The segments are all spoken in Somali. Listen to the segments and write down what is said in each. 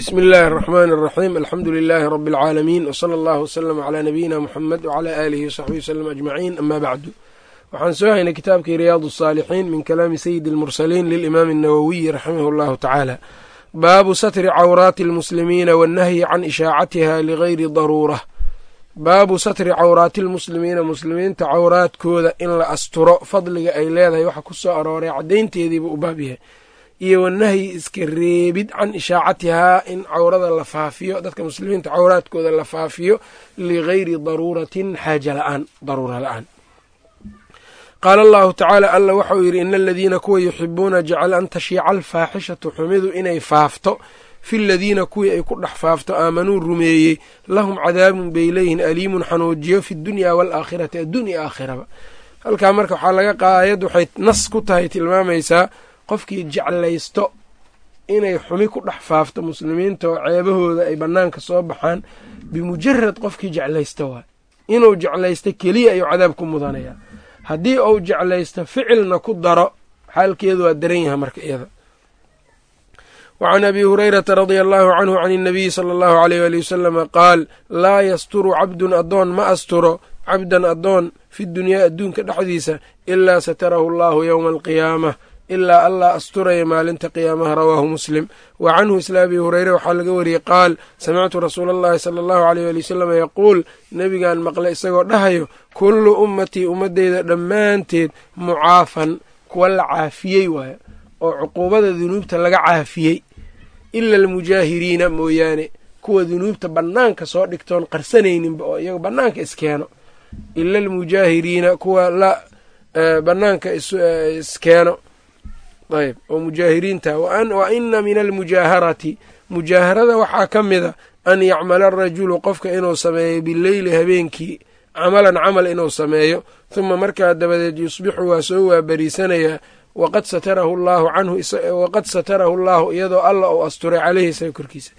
bsmi اllahi الرحmn الرaxيm alxamdu لilaahi rb اlcaalamiin wslى اllah wslm عlى nabiyina mxamed wعlى alihi wsaxbihi wslm aجmaciin ama bacdu waxaan soo haynay kitaabkii riyaad الصاalixiin min kalaami sayidi اlmursaliin lilimaami الnawowiyi raximah اllahu tacaala baabu satri cawraati اlmuslimiina wاnnahyi can ishaacatiha ligayri daruura baabu satri cawraati اlmuslimiina muslimiinta cawraadkooda in la asturo fadliga ay leedahay waxa ku soo arooray caddaynteediiba u baab yahay iyo wanahyi iska reebid can ishaacatihaa in cawrada la faafiyo dadka muslimiinta cawraadkooda la faafiyo ligayri daruuratin xaaja la'aan daruura la'aan. Qaala allahu tacaala alla waxauu yidhi ina aladiina kuwa yuxibuuna jecel an tashiica alfaaxishatu xumidu inay faafto. Fi ladiina kuwii ay ku dhex faafto aamanuu rumeeyey. Lahum cadaabun bay leeyihiin aliimun xanuujiyo fi dunya waalaakhirati addunya aakhiraba. Halkaa marka waxaa laga qaada ayad waxay nas ku tahay tilmaamaysaa qofkii jeclaysto inay xumi ku dhex faafto muslimiinta oo ceebahooda ay bannaanka soo baxaan bimujarad qofkii jeclaysta waay inuu jeclaysto keliya ayuu cadaab ku mudanayaa. Haddii uu jeclaysto ficilna ku daro xaalkeedu waa daran yahay marka iyada. Wa can abi hurayrata radia allahu canhu can inabiyi sala allahu aleyh ali wasalama qaal laa yasturu cabdun addoon ma asturo cabdan addoon fi dunyaa adduunka dhexdiisa ilaa satarahu allahu yowma alqiyaamah ilaa allah asturaya maalinta qiyaamaha rawaahu muslim. Wa canhu isla abi hureyre waxaa laga wariyey qaal samictu rasuula allahi sala allahu aleyh ali wasalam yaquul nebigaan maqlay isagoo dhahayo kullu ummatii ummaddeyda dhammaanteed mucaafan kuwa la caafiyey waayo oo cuquubada dunuubta laga caafiyey ila almujaahiriina mooyaane kuwa dunuubta bannaanka soo dhigtoon qarsanayninba oo iyago bannaanka iskeeno ila almujaahiriina kuwa la bannaanka iskeeno ayb. Oo mujaahiriinta wa ina min almujaaharati mujaaharada waxaa ka mida an yacmala arajulu qofka inuu sameeyo bileyli habeenkii. Camalan camal inuu sameeyo. Huma markaa dabadeed yusbixu waa soo waabariisanayaa waqad satarahu llaahu canhu waqad satarahu allaahu iyadoo alla uu asturay caleyhi isaga korkiisa.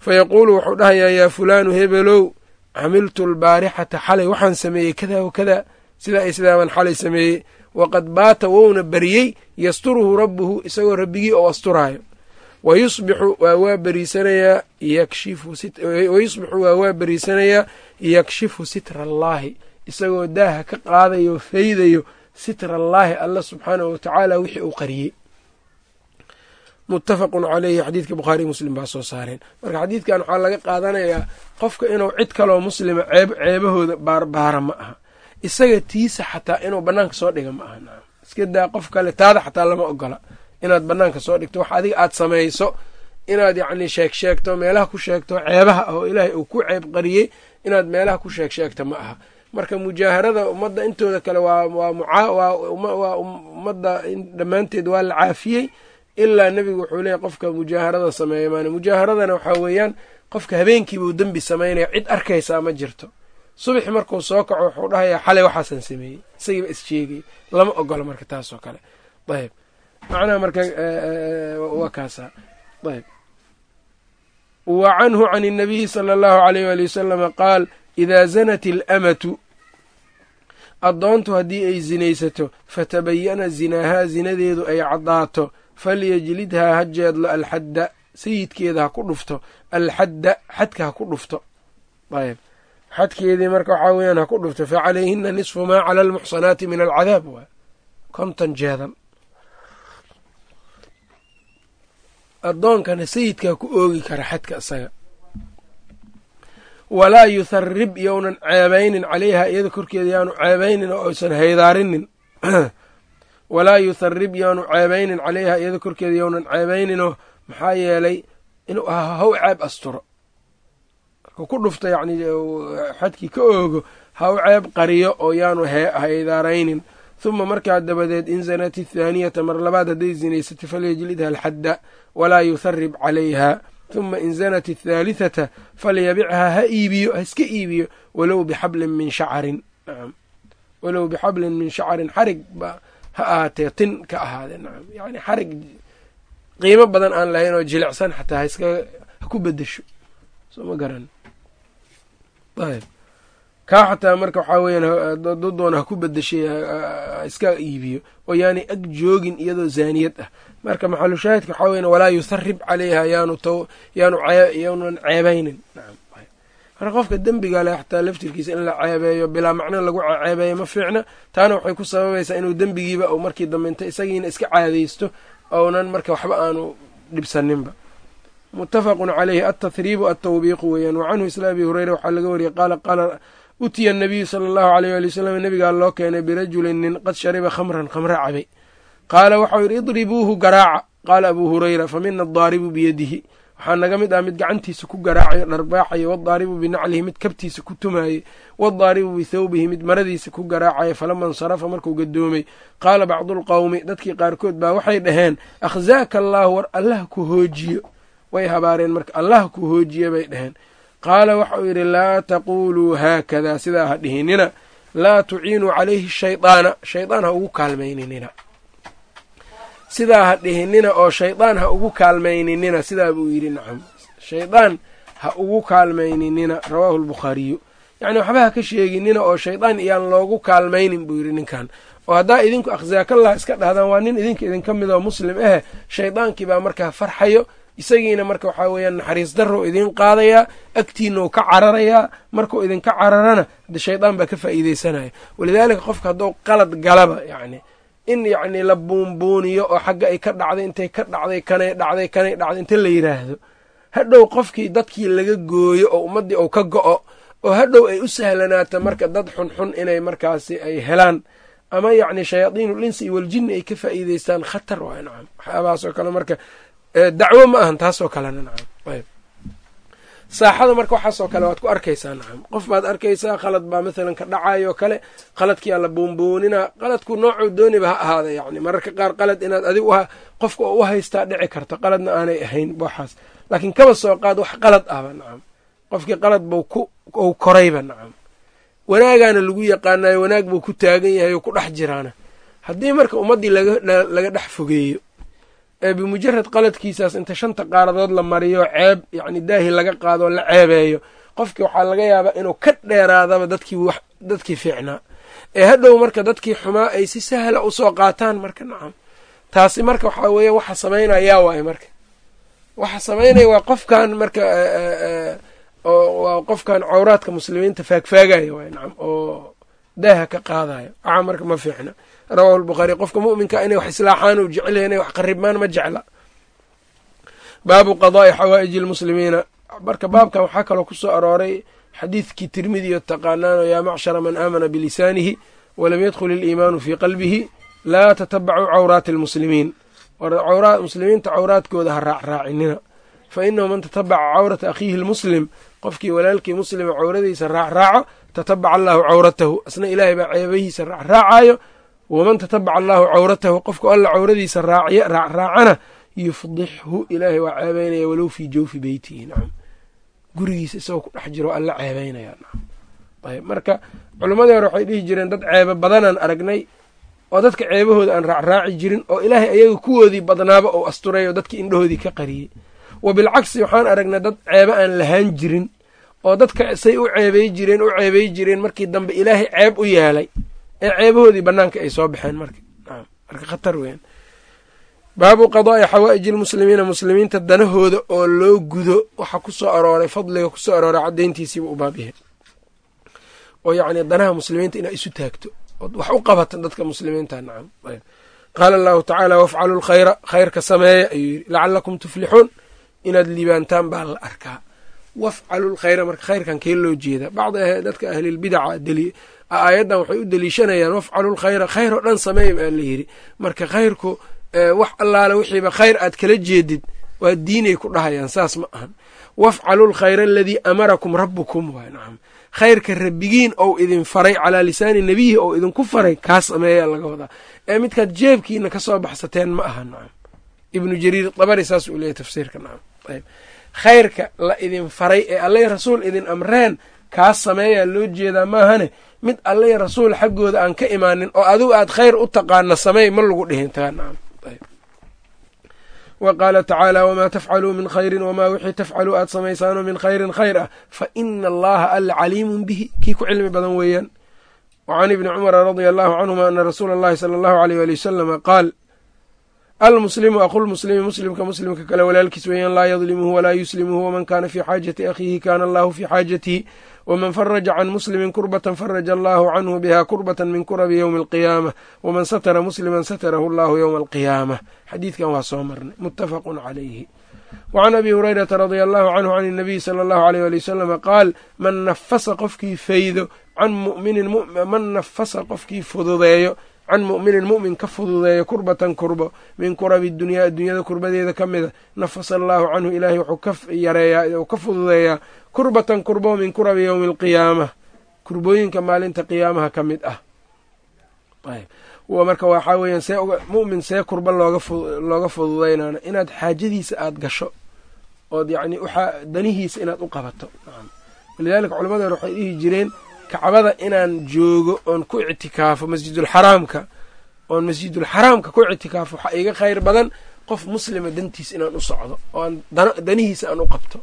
Fayaquulu wuxuu dhahayaa yaa fulaanu hebelow camiltu lbaarixata xalay waxaan sameeyey kada wa kada sidaa iyo sidaa baan xalay sameeyey waqad baata wouna bariyey yasturuhu rabbuhu isagoo rabbigii oo asturaayo wayusbixu waa waa bariisanayaa wayusbixu waa waa bariisanayaa yakshifu sitra allaahi isagoo daaha ka qaadayo faydayo sitra allaahi alla subxaanahu watacaala wixii uu qariyey muttafaqun caleyhi xadiidka bukhaariy muslim baa soo saareen marka xadiidkan waxaa laga qaadanayaa qofka inuu cid kaloo muslima ceeb ceebahooda baarbaara ma aha isaga tiisa xataa inuu bannaanka soo dhiga ma aha iska daa qof kale taada xataa lama ogola. Inaad bannaanka soo dhigto wax adiga aad samayso inaad yacni sheeg sheegto meelaha ku sheegto ceebaha ah oo ilaahay uu ku ceeb qariyey inaad meelaha ku sheeg sheegto ma aha. Marka mujaaharada ummadda intooda kale waa ummadda dhammaanteed waa la caafiyey ilaa nebigu wuxuu leeyahy qofka mujaaharada sameeya maan mujaaharadana waxaa weeyaan qofka habeenkiibuu dembi samaynaya cid arkaysaa ma jirto subax markuu soo kaco wuxuu dhahayaa xalay waxaasan sameeyey. Isagiiba isjeegay lama ogolo marka taasoo kale. Ayb macnaha marka eh, eh, waa kaasaa ayb wa canhu can اnabiyi sala allahu alayh waali wasalama qaal idaa zanat alamatu addoontu haddii ay zinaysato fatabayana zinaahaa zinadeedu ay caddaato falyajlidhaa ha jeedlo alxadda sayidkeeda ha ku dhufto alxadda xadka ha ku dhufto. Ayb xadkeedii marka waxaa weyaan ha ku dhufto fa calayhina nisfu maa cala almuxsanaati min alcadaab waay konton jeedal addoonkana sayidkaa ku oogi kara xadka isaga. Walaa yutharib yownan ceebaynin calayha iyada korkeeda yaanu ceebaynin oo aysan haydaarinin. Walaa yutharib yaanu ceebaynin calayha iyada korkeeda yownan ceebayninoo maxaa yeelay inuu haw ceeb asturo ku dhufto yacni xadkii ka oogo ha u ceeb qariyo oo yaanu haydaaraynin huma markaa dabadeed in zanat athaaniyata mar labaad hadday zinaysatay falyajlidha alxadda walaa yutharib calayha. Huma in zanat athaalithata falyabichaa ha iibiyo ha iska iibiyo walow bixablin min shacarin walow bixablin min shacarin xarig ha ahaatee tin ka ahaadee nacam yani xarig qiimo badan aan lahayn oo jilicsan xataa ha iska ha ku bedesho soo ma garan ayb kaa xataa marka waxaa weyaan dodoona ha ku bedeshay iska iibiyo oo yaanay ag joogin iyadoo zaaniyad ah. Marka maxalu shaahidka waxaa weyan walaa yutharib caleyha yaanu yaanunan ceebaynin. Marka qofka dembiga leh xataa laftirkiisa in la ceebeeyo bilaa macno lagu ceebeeyo ma fiicna. Taana waxay ku sababaysaa inuu dembigiiba markii dambe inta isagiina iska caadaysto ounan marka waxba aanu dhibsaninba mutafaqun caleyhi altathriibu altawbiiqu weeyaan. Wa canhu isla abi hureyra waxaa laga wariyey qaala qaala utiya anabiyu sala allahu aleyh ali wasalam nabigaa loo keenay birajulin nin qad shariba khamran khamra cabay qaala waxau yidhi idribuuhu garaaca. Qaala abuu hureyra fa mina adaaribu biyadihi. Waxaa naga mid ah mid gacantiisa ku garaacayo dharbaaxayo wadaaribu binaclihi mid kabtiisa ku tumaayey wadaaribu bithawbihi mid maradiisa ku garaacaya falama insarafa markuu gadoomay. Qaala bacdulqowmi dadkii qaarkood baa waxay dhaheen akhzaaka allaahu war allah ku hoojiyo way habaareen marka allah ku hoojiye bay dhaheen. Qaala waxau yidhi laa taquuluu haakadaa sidaa ha dhihinina laa tuciinuu calayhi shaydaana shaydaan ha ugu kaalmayninina. Sidaa ha dhihinina oo shaydaan ha ugu kaalmayninina sidaa buu yidhi nacam shaydaan ha ugu kaalmayninina rawaahu lbukhaariyu yacni waxba ha ka sheeginina oo shaydaan iyaan loogu kaalmaynin buu yidhi ninkan. Oo haddaa idinku akhsaakallah iska dhahdaan waa nin idinka idinka mid oo muslim ahe shaydaankii baa markaa farxayo isagiina marka waxaa weeyaan naxariis darrow idiin qaadayaa agtiina uu ka cararayaa markuu idinka cararana de shaydaan baa ka faa'iideysanaya walidaalika qofka hadduu qalad galaba yacni in yacni la buunbuuniyo oo xagga ay ka dhacday intay ka dhacday kanay dhacday kanay dhacday inta la yidhaahdo hadhow qofkii dadkii laga gooyo oo ummaddii uu ka go'o oo hadhow ay u sahlanaato marka dad xunxun inay markaasi ay helaan ama yacni shayaadiinul insi iyo waljinni ay ka faa'iideystaan khatar waa nacam waxyaabahaasoo kale marka dacwo ma ahan taasoo kalena nacam. Ayb. Saaxada marka waxaasoo kale waad ku arkaysaa nacam. Qof baad arkaysaa qalad baa mathalan ka dhacayo kale qaladkiyaa la buunbuuninaa. Qaladku noocuu dooniba ha ahaada yacni mararka qaar qalad inaad adig qofka oo u haystaa dhici karto qaladna aanay ahayn waxaas. Laakiin kaba soo qaad wax qalad ahba nacam. Qofkii qalad buu ku ou korayba nacam. Wanaagaana lagu yaqaanayo wanaag buu ku taagan yahay oo ku dhex jiraana. Haddii marka ummaddii laga dhex fogeeyo ee bimujarad qaladkiisaas inta shanta qaaradood la mariyo ceeb yacni daahi laga qaado la ceebeeyo qofkii waxaa laga yaabaa inuu ka dheeraadaba dadkii wax dadkii fiicnaa. Ee hadhow marka dadkii xumaa ay si sahla u soo qaataan marka nacam taasi marka waxaa weeya waxa samaynayaa waaye marka. Waxa samaynaya waa qofkan marka waa qofkan cawraadka muslimiinta faagfaagayo waay nacam oo daaha ka qaadayo. Waxa marka ma fiicna rawahu lbukhaari qofka mu'minka inay wax islaaxaan u jecelyahy inay wax qaribmaan ma jecla. Baabu qadaa'i xawaa'iji lmuslimiina marka baabkan waxaa kaloo ku soo arooray xadiidkii tirmidiyo taqaanaano yaa macshara man aamana bilisaanihi walam yadkhul iliimaanu fii qalbihi laa tatabacuu cawraati almuslimiin. Muslimiinta cawraadkooda ha raacraacinina. Fa inahu man tatabaca cawrata akhiihi lmuslim qofkii walaalkii muslima cawradiisa raacraaco tatabaca allaahu cawratahu. Asna ilaahay baa ceebahiisa raacraacayo waman tatabaca allaahu cawratahu qofka alla cawradiisa raacraacana yufdixhu ilaahay waa ceebeynaya walow fii jawfi beytihi nacam gurigiisa isagoo ku dhex jiro alla ceebeynaya nacam ayb marka culammadii hore waxay dhihi jireen dad ceebo badanaan aragnay oo dadka ceebahooda aan raacraaci jirin oo ilaahay ayaga kuwoodii badnaaba ou asturay oo dadkii indhahoodii ka qariyey. Wa bilcagsi waxaan aragnay dad ceebo aan lahaan jirin oo dadka say u ceebey jireen u ceebey jireen markii dambe ilaahay ceeb u yeelay ee ceebahoodii banaanka ay soo baxeen marka. Khatar weyan baabu qadaa'i xawaa'iji lmuslimiina muslimiinta danahooda oo loo gudo waxa ku soo arooray fadliga ku soo arooray caddayntiisiiba u baabyahay oo yacni danaha muslimiinta inaa isu taagto ood wax u qabata dadka muslimiinta nacam qaala allahu tacaala wafcalu lkhayra khayrka sameeya ayuu yidhi lacalakum tuflixuun inaad liibaantaan baa la arkaa. Wafcalu lkhayra marka khayrkan kee loo jeeda bacdi dadka ahlilbidaca aayaddan waxay u deliishanayaan wafcalu lkhayra khayr oo dhan sameey baa la yidhi. Marka khayrku wax allaale wixiiba khayr aad kala jeedid waa diinay ku dhahayaan saas ma ahan. Wafcalu lkhayra aladii amarakum rabbukum waay nacam khayrka rabbigiin ou idin faray calaa lisaani nebiyihi ou idinku faray kaa sameeya laga wadaa. Ee midkaad jeebkiina ka soo baxsateen ma aha nacam ibnu jariir dabari saas uu leeyahy tafsiirka nacam ayb khayrka la idin faray ee allay rasuul idin amreen kaas sameeyaa loo jeedaa maahane mid allay rasuul xaggooda aan ka imaanin oo adigu aad khayr u taqaana sameey ma lagu dhihin wa qaala tacaala wamaa tafcaluu min khayrin wamaa wixii tafcaluu aad samaysaano min khayrin khayr ah fa ina allaha alla caliimun bihi. Kii ku cilmi badan weeyaan. Wa can ibni cumara radia allahu canhuma ana rasuula allahi sala allahu aleyh wali wasalama qaal almuslimu aqulmuslimi muslimka muslimka kale walaalkiis weeyaan laa yadlimuhu walaa yuslimuhu waman kaana fii xaajati akhiihi kaana allahu fii xaajatihi waman faraja can muslimin kurbatan faraja allahu canhu biha kurbatan min kurabi yowmi alqiyaamah waman satara musliman satarahu allahu yowma alqiyaamah xadiidkan waa soo marnay muttafaqun calayhi wacan abi hurayrata radia allahu canhu can inabiyi sala allahu aleyh ali wasalama qaal man nafasa qofkii faydo can muminin man nafasa qofkii fududeeyo can mu'minin mu'min ka fududeeyo kurbatan kurbo min kurabi dunyaa adduunyada kurbadeeda ka mida nafasa allaahu canhu ilaahay wuxuu ka yareeyaa ka fududeeyaa kurbatan kurbo min kurabi yowmi alqiyaama kurbooyinka maalinta qiyaamaha ka mid ah. Marka waxaa weeyaan see mu'min see kurba looga fududeynana inaad xaajadiisa aada gasho ood yacni danihiisa inaad u qabato. Walidaalika culamada hore waxay dhihi jireen kacbada inaan joogo oon ku ictikaafo masjidulxaraamka oon masjidulxaraamka ku ictikaafo waxaa iga khayr badan qof muslima dantiisa inaan u socdo oo danihiisa aan u qabto.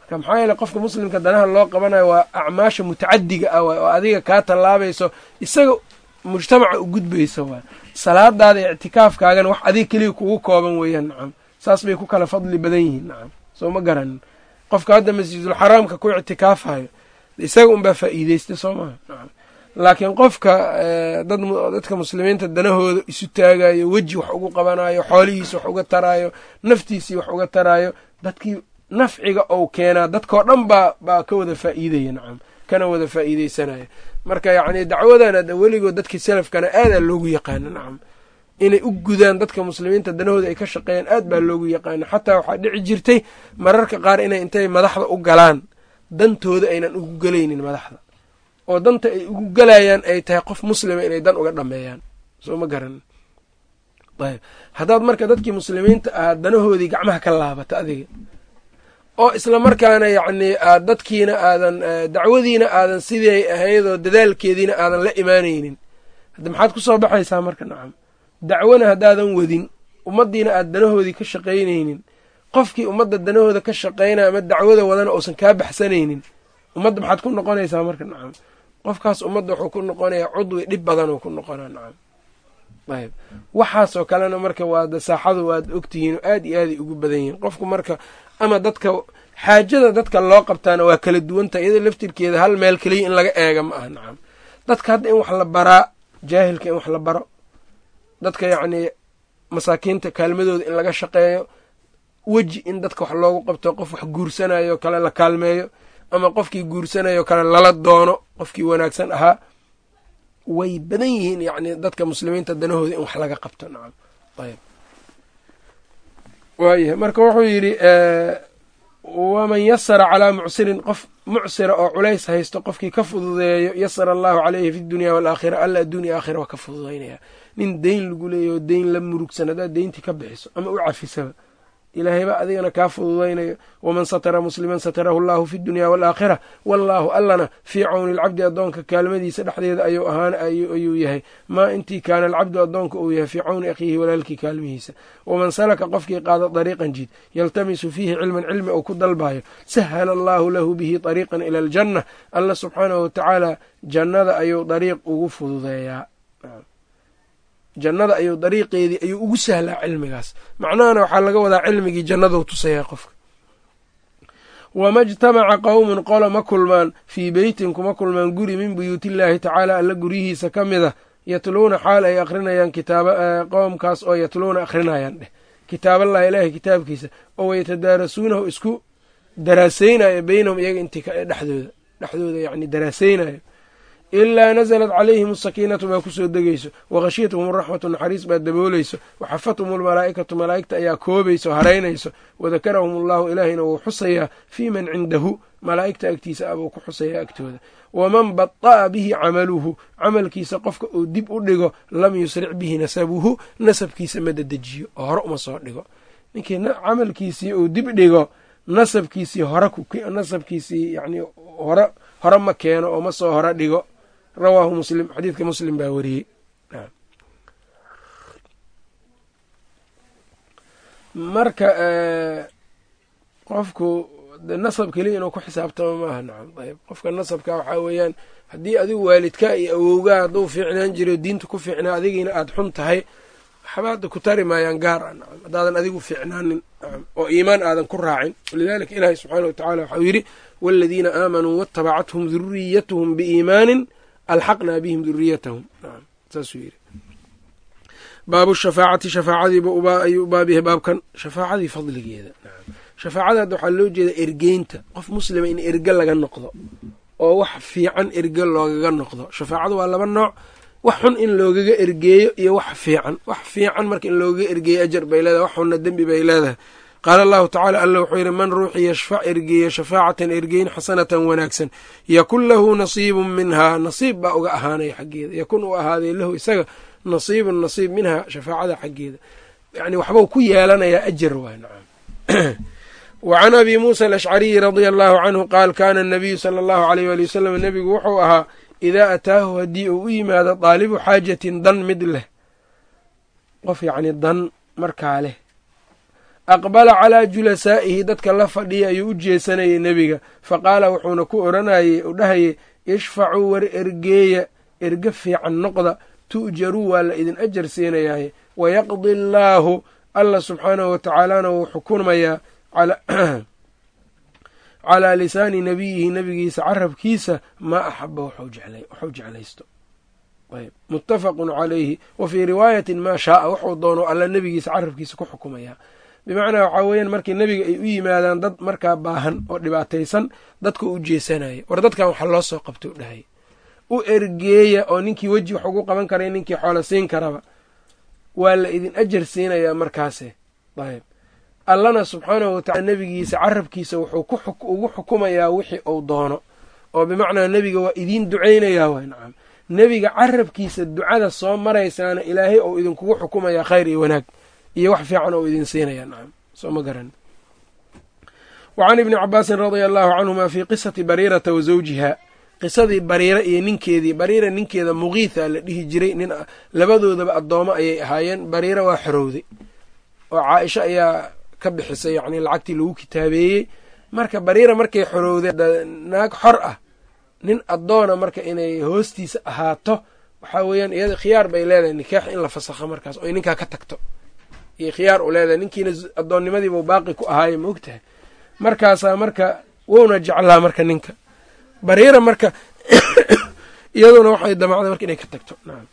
Marka maxaa yeele qofka muslimka danaha loo qabanayo waa acmaasha mutacadiga ah waay oo adiga kaa tallaabayso isaga mujtamaca u gudbaysa waay salaadaada ictikaafkaagana wax adiga keliya kugu kooban weeyaan nacam. Saas bay ku kala fadli badan yihiin nacam. Soo ma garanin qofka hadda masjidulxaraamka ku ictikaafayo isaga unbaa faa'iideysta soo maha laakiin qofka dadka muslimiinta danahooda isu taagayo weji wax ugu qabanayo xoolihiisa wax uga taraayo naftiisii wax uga taraayo dadkii nafciga ou keenaa dadkao dhan baa baa ka wada faa'iidaya nacam. Kana wada faa'iideysanaya marka yacni dacwadana weligood dadkii salafkana aadaa loogu yaqaana nacam. Inay u gudaan dadka muslimiinta danahooda ay ka shaqeeyaan aad baa loogu yaqaana. Xataa waxaa dhici jirtay mararka qaar inay intay madaxda u galaan dantooda aynan ugu gelaynin madaxda. Oo danta ay ugu gelayaan ay tahay qof muslima inay dan uga dhameeyaan. Soo ma garan. Ayb. Haddaad marka dadkii muslimiinta ahaad danahoodii gacmaha ka laabata adiga oo isla markaana yacnii aad dadkiina aadan dacwadiina aadan siday ahaydoo dadaalkeediina aadan la imaanaynin. Hadda maxaad ku soo baxaysaa marka nacam. Dacwona haddaadan wadin ummaddiina aad danahoodii ka shaqaynaynin qofkii ummadda danahooda ka shaqaynaya ama dacwada wadana uusan kaa baxsanaynin. Ummadda maxaad ku noqonaysaa marka nacam. Qofkaas ummadda wuxuu ku noqonayaa cudwi dhib badanuu ku noqonaa nacam. Ayb waxaasoo kalena marka waada saaxadu waad ogtihiin oo aad iyo aaday ugu badan yihiin. Qofku marka ama dadka xaajada dadka loo qabtaana waa kala duwanta iyadoo laftirkeeda hal meel keliya in laga eega ma aha nacam. Dadka hadda in wax la baraa jaahilka in wax la baro dadka yacnii masaakiinta kaalmadooda in laga shaqeeyo weji in dadka wax loogu qabto qof wax guursanayo kale la kaalmeeyo ama qofkii guursanayo kale lala doono qofkii wanaagsan ahaa way badan yihiin yacni dadka muslimiinta danahooda in wax laga qabto. Nacam ayb waayahay marka wuxuu yidhi waman yasara calaa mucsirin qof mucsira oo culays haysto qofkii ka fududeeyo yasara allahu caleyhi fi dunya walaakhira alla adduunya aakhira waa ka fududaynaya nin deyn lagu leeyaho deyn la murugsan haddaad deyntii ka bixiso ama u cafisaba ilaahayba adigana kaa fududaynayo waman satara musliman satarahu allahu fi dunya walaakhira wallaahu allana fii cawni alcabdi addoonka kaalmadiisa dhexdeeda ayuu ahaan ayuu yahay maa intii kaana alcabdu addoonka uu yahay fii cawni akhiihi walaalkii kaalmihiisa waman salaka qofkii qaada dariiqan jid yaltamisu fiihi cilman cilmi uu ku dalbayo sahala allaahu lahu bihi dariiqan ila aljanna alla subxaanahu watacaala jannada ayuu dariiq ugu fududeeyaa jannada ayuu dariiqeedii ayuu ugu sahlaa cilmigaas. Macnahana waxaa laga wadaa cilmigii jannaduu tusayaa qofka. Wama ijtamaca qowmun qolo ma kulmaan fii beytin kuma kulmaan guri min buyuutillaahi tacaala alla guryihiisa ka mid a yatluuna xaal ay akrinayaan kitaaba qowmkaas oo yatluuna akrinayaan dheh. Kitaaballahi ilaahi kitaabkiisa oo wayatadaarasuunahu isku daraasaynayo beynahum iyaga intii dhexdooda dhexdooda yacni daraasaynayo ilaa nasalat calayhim asakiinatu baa ku soo degayso wakhashiyatuhum araxmatu naxariis baa daboolayso waxafathum almalaa'ikatu malaa'igta ayaa koobayso haraynayso wadakarahum allahu ilaahayna wuu xusayaa fii man cindahu malaa'igta agtiisa abuu ku xusayaa agtooda waman bada'a bihi camaluhu camalkiisa qofka uu dib u dhigo lam yusric bihi nasabuhu nasabkiisa ma dadejiyo oo hore uma soo dhigo ninkii camalkiisii uu dib dhigo nasabkiisii hore nasabkiisii yani hore hore ma keeno oo ma soo hore dhigo rawaahu muslim xadiidka muslim baa wariyey. Marka qofku nasab keliya inuu ku xisaabtamo maaha nacam ayb qofka nasabka waxaa weeyaan haddii adigu waalidka iyo awowgaa hadduu fiicnaan jiro diinta ku fiicnaa adigiina aada xun tahay waxba ku tari maayaan gaar ah nacam haddaadan adigu fiicnaanin oo iimaan aadan ku raacin. Walidaalika ilaahi subxaana watacala waxau yidhi waaladiina aamanuu waatabacathum duriyatuhum biiimaanin alxaqnaa bihim duriyatahum baabu shafaacati shafaacadiiba ayuu baab yahay baabkan shafaacadii fadligeeda. Shafaacada hadda waxaa loo jeeda ergeynta. Qof muslima in erge laga noqdo oo wax fiican erge loogaga noqdo. Shafaacadu waa laba nooc wax xun in loogaga ergeeyo iyo wax fiican. Wax fiican marka in loogaga ergeeyo ajar bay leedahay wax xunna dembi bay leedahay qaala allahu tacaala alla wuxuu yidhi man ruuxii yashfac ergeeya shafaacatan ergeyn xasanatan wanaagsan yakun lahu nasiibun minhaa. Nasiib baa uga ahaanaya xaggeeda. Yakun uu ahaaday lahu isaga nasiibun nasiib minhaa shafaacada xaggeeda. Yani waxbau ku yeelanayaa ajar waay nacam wa can abi muusa alashcariyi radia allahu canhu qaal kaana anabiyu sala allahu aleyh waali wasalam nebigu wuxuu ahaa idaa ataahu haddii uu u yimaado daalibu xaajatin dan mid leh. Qof yacni dan markaa leh aqbala calaa julasaa'ihi dadka la fadhiya ayuu u jeesanayay nebiga. Fa qaala wuxuuna ku odhanayey u dhahayay ishfacuu war ergeeya erge fiican noqda tu'jaruu waa la idin ajar siinayaaye wayaqdi allaahu alla subxaanahu watacaalana wuu xukumayaa calaa lisaani nabiyihi nebigiisa carabkiisa maa axaba waxuu jeclaysto. Muttafaqun calayhi. Wa fii riwaayatin maa shaaa wuxuu doono alla nebigiisa carabkiisa ku xukumayaa bimacnaa waxaa weeyaan markii nebiga ay u yimaadaan dad markaa baahan oo dhibaataysan dadka u jeesanaya war dadkan waxa loo soo qabta u dhahay. U ergeeya oo ninkii weji wax ugu qaban karay ninkii xoolo siin karaba waa la idin ajar siinayaa markaase. Ayb allana subxaanahu watacala nebigiisa carabkiisa wuxuu ugu xukumayaa wixii uu doono. Oo bimacnaa nebiga waa idiin ducaynayaa way nacam. Nebiga carabkiisa ducada soo maraysaana ilaahay ou idinkugu xukumayaa khayr iyo wanaag iyo wax fiican ou idin siinaya nacam soo ma garan. Wa can ibni cabaasin radia allahu canhuma fii qisati bariirata wa zawjiha qisadii bariira iyo ninkeedii bariira ninkeeda muqiitha la dhihi jiray nin labadoodaba addoomo ayay ahaayeen. Bariira waa xorowday oo caaisha ayaa ka bixisay yacni lacagtii lagu kitaabeeyey. Marka bariira markay xorowday naag xor ah. Nin addoona marka inay hoostiisa ahaato waxaa weeyaan iyada khiyaar bay leedahay nikaax in la fasakho markaas oy ninkaa ka tagto iyo khiyaar u leedahay. Ninkiina addoonnimadiibau baaqi ku ahaaye ma ogtahay? Markaasaa marka wouna jeclaa marka ninka. Bariira marka iyaduna waxay damacday marka inay ka tagto. Nacam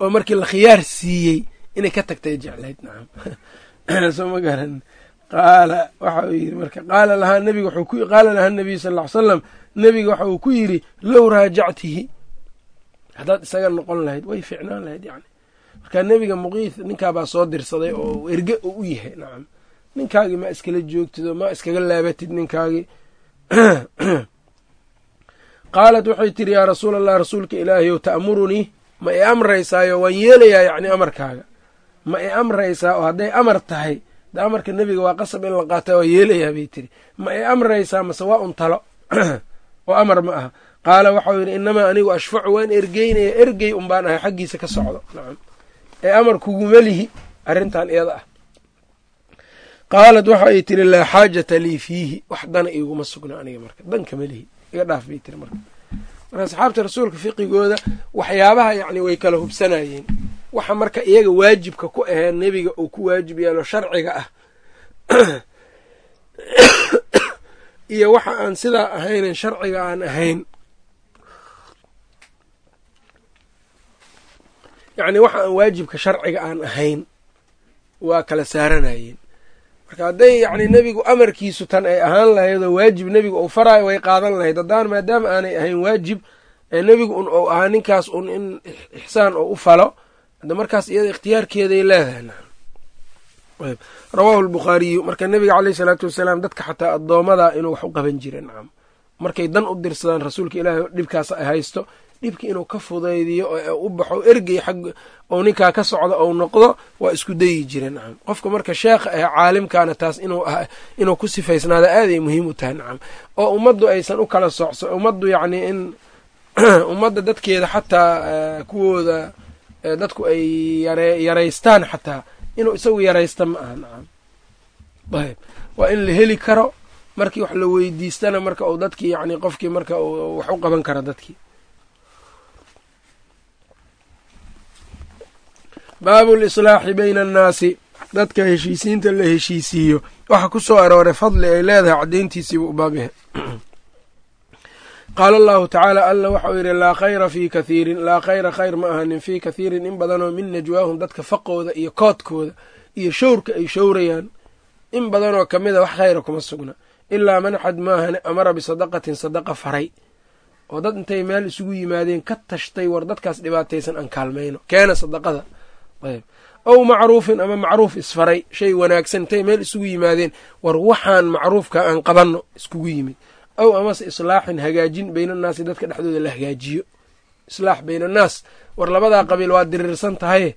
oo markii la khiyaar siiyey inay ka tagtay jeclayd. Nacam soo ma garan. Qaala waxa uu yidhi marka qaala lahaa ku qaala lahaa nebiyu sal ll ly slam nebiga waxa uu ku yidhi low raajactihi haddaad isaga noqon lahayd way ficnaan lahayd yani marka nebiga muqiith ninkaabaa soo dirsaday oo erge uu u yahay nacam. Ninkaagii ma iskala joogtid oo ma iskaga laabatid ninkaagii. Qaalat waxay tidhi yaa rasuul allah rasuulka ilaahayow ta'murunii? Ma i amraysaayo? Waan yeelayaa yacni amarkaaga. Ma i amraysaa oo hadday amar tahay? De amarka nebiga waa qasab in la qaataa waa yeelayaa bay tiri ma i amraysaa mase waa un talo oo amar ma aha qaala waxau yidhi inamaa anigu ashfacu waan ergeynaya ergey un baan ahay xaggiisa ka socdo. Nacam. Ee amar kuguma lihi arrintan iyada ah. Qaalat waxa ay tiri laa xaajata lii fiihi. Wax dana iguma sugna aniga marka dan kama lihi iga dhaaf bay tiri marka. Marka asxaabta rasuulka fiqigooda waxyaabaha yacni way kala hubsanayeen waxa marka iyaga waajibka ku ahee nebiga uu ku waajib yeelo sharciga ah. Iyo waxa aan sidaa ahaynen sharciga aan ahayn yacni waxa aan waajibka sharciga aan ahayn waa kala saaranayeen marka hadday yacni nebigu amarkiisu tan ay ahaan lahayd oo waajib nebigu uu faraayo way qaadan lahayd haddaan maadaama aanay ahayn waajib ee nebigu un ou ahaa ninkaas un in ixsaan oo u falo hadda markaas iyada ikhtiyaarkeeday leedahay. Rawaahu albukhaariyu marka nebiga caleyhi salaatu wasalaam dadka xataa addoommada inuu wax u qaban jira nacam markay dan u dirsadaan rasuulka ilaahay dhibkaas ay haysto dhibki inuu ka fudaydiyo oo u baxo ergey xag ou ninkaa ka socdo ou noqdo waa isku dayi jira nacam qofka marka sheekha ah caalimkaana taas inuu ku sifaysnaada aaday muhiim u tahay nacam oo ummaddu aysan u kala socso ummaddu yacni in ummadda dadkeeda xataa kuwooda dadku ay yaraystaan xataa inuu isagu yaraysta ma aha nacam ayb waa in la heli karo markii wax la weydiistana marka uu dadkii yani qofkii marka wax u qaban kara dadkii baabu lislaaxi bayna annaasi. Dadka heshiisiinta la heshiisiiyo. Waxa ku soo arooray fadli ay leedahay caddayntiisiibu u baab yahay. Qaala allahu tacaala alla waxau yidhi laa khayra fii kathiirin. Laa khayra khayr ma ahanin fii kathiirin in badanoo min najwaahum dadka faqooda iyo koodkooda iyo showrka ay showrayaan. In badanoo ka mid a wax khayra kuma sugna. Ilaa man xad maahane amara bisadaqatin sadaqa faray. Oo dad intay meel isugu yimaadeen ka tashtay war dadkaas dhibaataysan aan kaalmayno. Keena sadaqada ow macruufin ama macruuf isfaray shay wanaagsan intay meel isugu yimaadeen war waxaan macruufka aan qabanno iskugu yimid. Ow amase islaaxin hagaajin baynannaasi dadka dhexdooda la hagaajiyo. Islaax baynannaas war labadaa qabiil waa diriirsan tahaye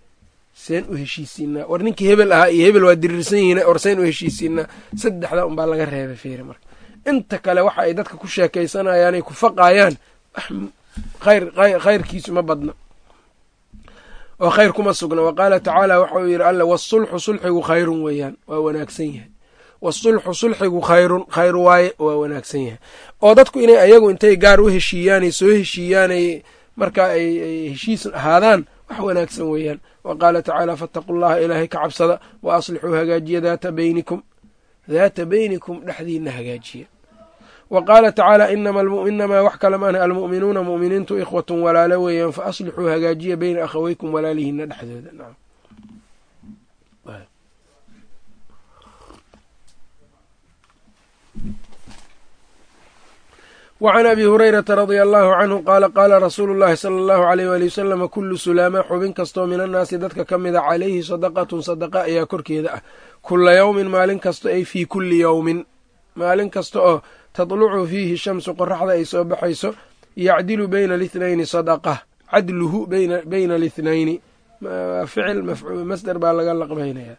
seen u heshiisiinaa. War ninkii hebel ahaa iyo hebel waa diriirsan yihiin war seen u heshiisiinaa. Saddexdaa unbaa laga reebay fiiri marka. Inta kale waxa ay dadka ku sheekaysanayaanay ku faqaayaan khayr khayrkiisu ma badna oo khayr kuma sugna. Wa qaala tacaala waxauu yidhi alla wasulxu sulxigu khayrun weeyaan. Waa wanaagsan yahay. Wasulxu sulxigu khayrun khayr waaye waa wanaagsan yahay. Oo dadku inay ayagu intay gaar u heshiiyaanay soo heshiiyaanay markaa ay heshiis ahaadaan wax wanaagsan weeyaan. Wa qaala tacaala faataquu llaha ilaahay ka cabsada wa aslixuu hagaajiya daata beynikum daata beynikum dhexdiina hagaajiya wa qaala tacaala inamaa wax kale maana almu'minuuna mu'miniintu ikhwatun walaalo weeyaan fa aslixuu hagaajiya beyna akhaweykum walaalihiina dhexdooda wacan abi hurayrata radia allahu canhu qaala qaala rasuulu llahi sala allahu aleyh waali wasalama kullu sulaama xubin kastoo min annaasi dadka ka mida calayhi sadaqatun sadaqa ayaa korkeeda ah. Kula yowmin maalin kasta ay fii kulli yowmin maalin kasta oo tadlucu fiihi shamsu qoraxda ay soo baxayso yacdilu bayna lithnayni sadaqa cadluhu bayna lithnayni ficil masder baa laga laqbaynaya.